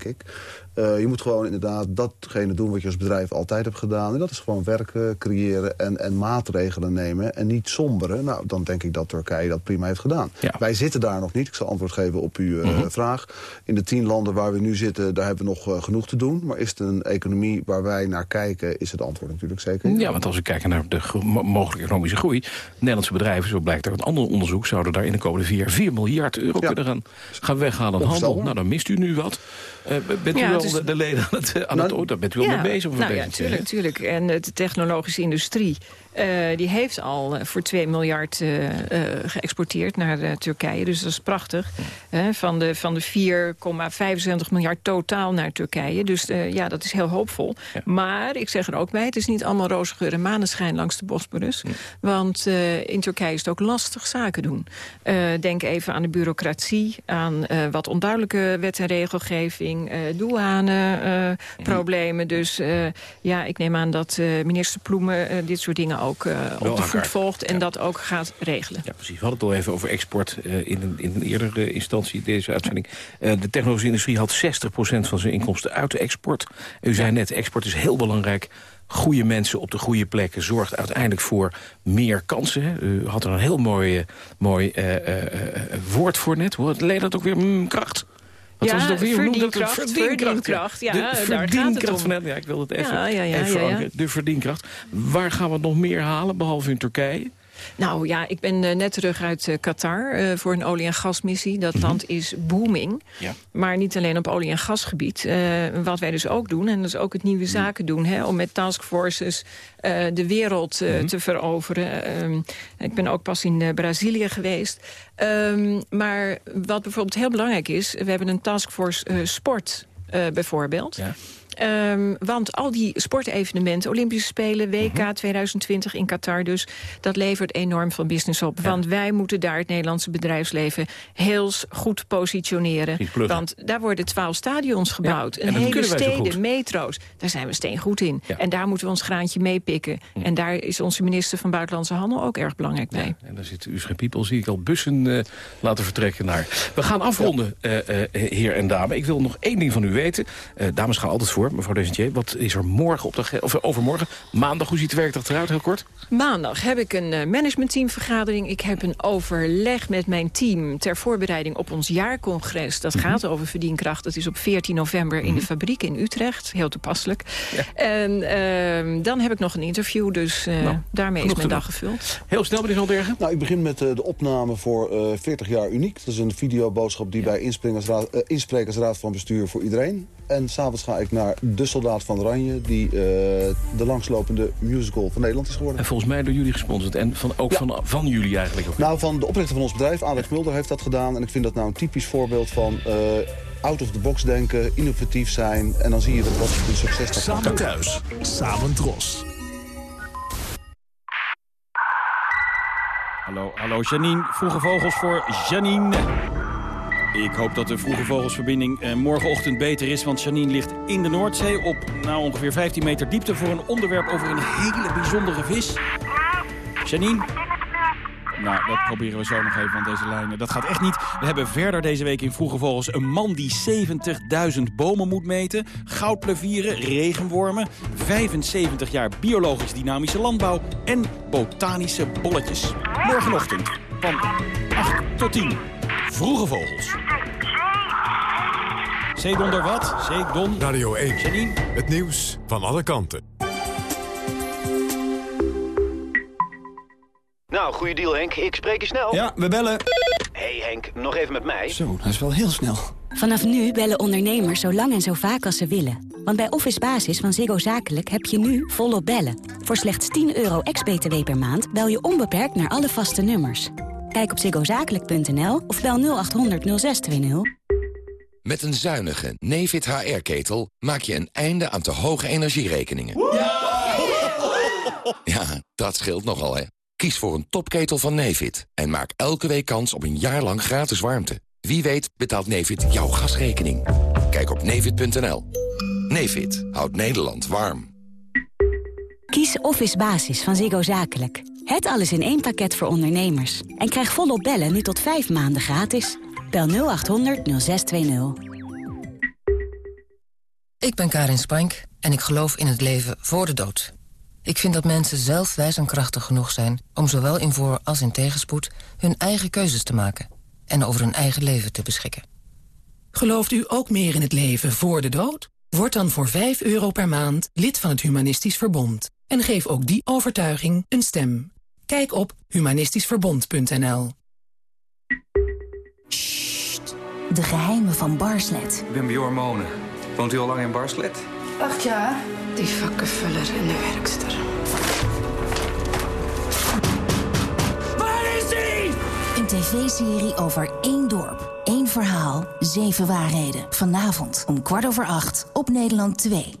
Uh, je moet gewoon inderdaad datgene doen wat je als bedrijf altijd hebt gedaan. En dat is gewoon werken, creëren en, en maatregelen nemen. En niet somberen. Nou, dan denk ik dat Turkije dat prima heeft gedaan. Ja. Wij zitten daar nog niet. Ik zal antwoord geven op uw uh, mm -hmm. vraag. In de tien landen waar we nu zitten, daar hebben we nog uh, genoeg te doen. Maar is het een economie waar wij naar kijken, is het antwoord natuurlijk zeker. Ja, want als we kijken naar de mogelijke economische groei... Nederlandse bedrijven, zo blijkt uit een ander onderzoek... zouden daar in de komende vier jaar 4 miljard euro ja. kunnen gaan, gaan weghalen aan handel. Nou, dan mist u nu wat. Uh, bent ja, u wel is... de, de leden aan het, aan nou, het Daar bent u wel ja, mee bezig? Nou ja, natuurlijk. tuurlijk. En de technologische industrie... Uh, die heeft al voor 2 miljard uh, uh, geëxporteerd naar Turkije. Dus dat is prachtig. van de, van de 4,75 miljard totaal naar Turkije. Dus ja, dat is heel hoopvol. Ja. Maar ik zeg er ook bij, het is niet allemaal roze geur en maneschijn langs de Bosporus. Ja. Want in Turkije is het ook lastig zaken doen. denk even aan de bureaucratie, aan wat onduidelijke wet en regelgeving, douane problemen. Dus ja, ik neem aan dat minister Ploemen dit soort dingen ook uh, op de voet volgt en ja. dat ook gaat regelen. Ja, precies. We hadden het al even over export uh, in, een, in een eerdere instantie deze uitzending. Uh, de technologische industrie had 60% van zijn inkomsten uit de export. U zei net, export is heel belangrijk. Goede mensen op de goede plekken zorgt uiteindelijk voor meer kansen. U had er een heel mooi, mooi woord voor net. Hoe leed dat ook weer mm, kracht? Wat ja, was het ook weer? verdienkracht. verdienkracht. Ja, de verdienkracht gaat het van ja, ik wil het even, ja, ja, ja, even ja, ja. De verdienkracht. Waar gaan we het nog meer halen, behalve in Turkije? Nou ja, ik ben uh, net terug uit uh, Qatar uh, voor een olie- en gasmissie. Dat Mhm. mm -hmm. land is booming. Ja. Maar niet alleen op olie- en gasgebied. wat wij dus ook doen, en dat is ook het nieuwe zaken doen... Hè, om met taskforces de wereld Mhm. mm -hmm. te veroveren. Um, ik ben ook pas in Brazilië geweest. Um, maar wat bijvoorbeeld heel belangrijk is... we hebben een taskforce sport bijvoorbeeld... Ja. Um, want al die sportevenementen, Olympische Spelen, WK Mhm. 2020 in Qatar dus... dat levert enorm veel business op. Ja. Want wij moeten daar het Nederlandse bedrijfsleven heel goed positioneren. Want daar worden twaalf stadions gebouwd. Ja, en een hele steden, metro's. Daar zijn we steen goed in. Ja. En daar moeten we ons graantje meepikken. En daar is onze minister van Buitenlandse Handel ook erg belangrijk bij. En daar zit USG People, zie ik al bussen uh, laten vertrekken naar. We gaan afronden, uh, uh, heer en dame. Ik wil nog één ding van u weten. Eh, dames gaan altijd voor, mevrouw Desentier. Wat is er morgen op de of overmorgen? Maandag, hoe ziet de werkdag eruit, heel kort? Maandag heb ik een uh, managementteamvergadering. Ik heb een overleg met mijn team ter voorbereiding op ons jaarcongres. Dat Mhm. mm -hmm. gaat over verdienkracht. Dat is op 14 november in mm -hmm. de fabriek in Utrecht. Heel toepasselijk. Ja. En uh, dan heb ik nog een interview, dus uh, nou, daarmee is mijn dag gevuld. Heel snel, meneer Zalbergen. Nou, ik begin met uh, de opname voor uh, 40 jaar Uniek. Dat is een videoboodschap die ja. bij Insprekersraad, uh, Insprekersraad van Bestuur voor iedereen. En s'avonds ga ik naar De Soldaat van Oranje... die uh, de langslopende musical van Nederland is geworden. En volgens mij door jullie gesponsord. En van, ook ja. van, van jullie eigenlijk ook. Nou, van de oprichter van ons bedrijf, Alex Mulder, heeft dat gedaan. En ik vind dat nou een typisch voorbeeld van... Uh, out of the box denken, innovatief zijn. En dan zie je dat wat een succes dat Samen thuis, samen dros. Hallo, hallo Janine. Vroege vogels voor Janine. Ik hoop dat de vroege vogelsverbinding uh, morgenochtend beter is... want Janine ligt in de Noordzee op nou, ongeveer 15 meter diepte... voor een onderwerp over een hele bijzondere vis. Janine? Nou, dat proberen we zo nog even, want deze lijnen, dat gaat echt niet. We hebben verder deze week in Vroege Vogels een man die 70.000 bomen moet meten. Goudplevieren, regenwormen, 75 jaar biologisch dynamische landbouw en botanische bolletjes. Morgenochtend van 8 tot 10. Vroege Vogels. Zeedonder wat? Zeedon. Radio 1. Janine. Het nieuws van alle kanten. Nou, goede deal Henk. Ik spreek je snel. Ja, we bellen. hey Henk, nog even met mij. Zo, dat is wel heel snel. Vanaf nu bellen ondernemers zo lang en zo vaak als ze willen. Want bij Office Basis van Ziggo Zakelijk heb je nu volop bellen. Voor slechts 10 euro ex-BTW per maand bel je onbeperkt naar alle vaste nummers. Kijk op ziggozakelijk.nl of bel 0800 0620. Met een zuinige Nefit HR-ketel maak je een einde aan te hoge energierekeningen. Ja, dat scheelt nogal, hè. Kies voor een topketel van Nefit en maak elke week kans op een jaar lang gratis warmte. Wie weet betaalt Nefit jouw gasrekening. Kijk op nefit.nl. Nefit houdt Nederland warm. Kies Office Basis van Ziggo Zakelijk. Het alles in één pakket voor ondernemers. En krijg volop bellen nu tot 5 maanden gratis. Bel 0800 0620. Ik ben Karin Spank en ik geloof in het leven voor de dood. Ik vind dat mensen zelf wijs en krachtig genoeg zijn... om zowel in voor- als in tegenspoed hun eigen keuzes te maken... en over hun eigen leven te beschikken. Gelooft u ook meer in het leven voor de dood? Word dan voor 5 euro per maand lid van het Humanistisch Verbond. En geef ook die overtuiging een stem. Kijk op humanistischverbond.nl De geheimen van Barslet. Ik ben Bjorn Monen. Woont u al lang in Barslet? Acht jaar. Die vakkenvuller en de werkster. Waar is hij? Een tv-serie over één dorp, één verhaal, zeven waarheden. Vanavond om kwart over acht op Nederland 2.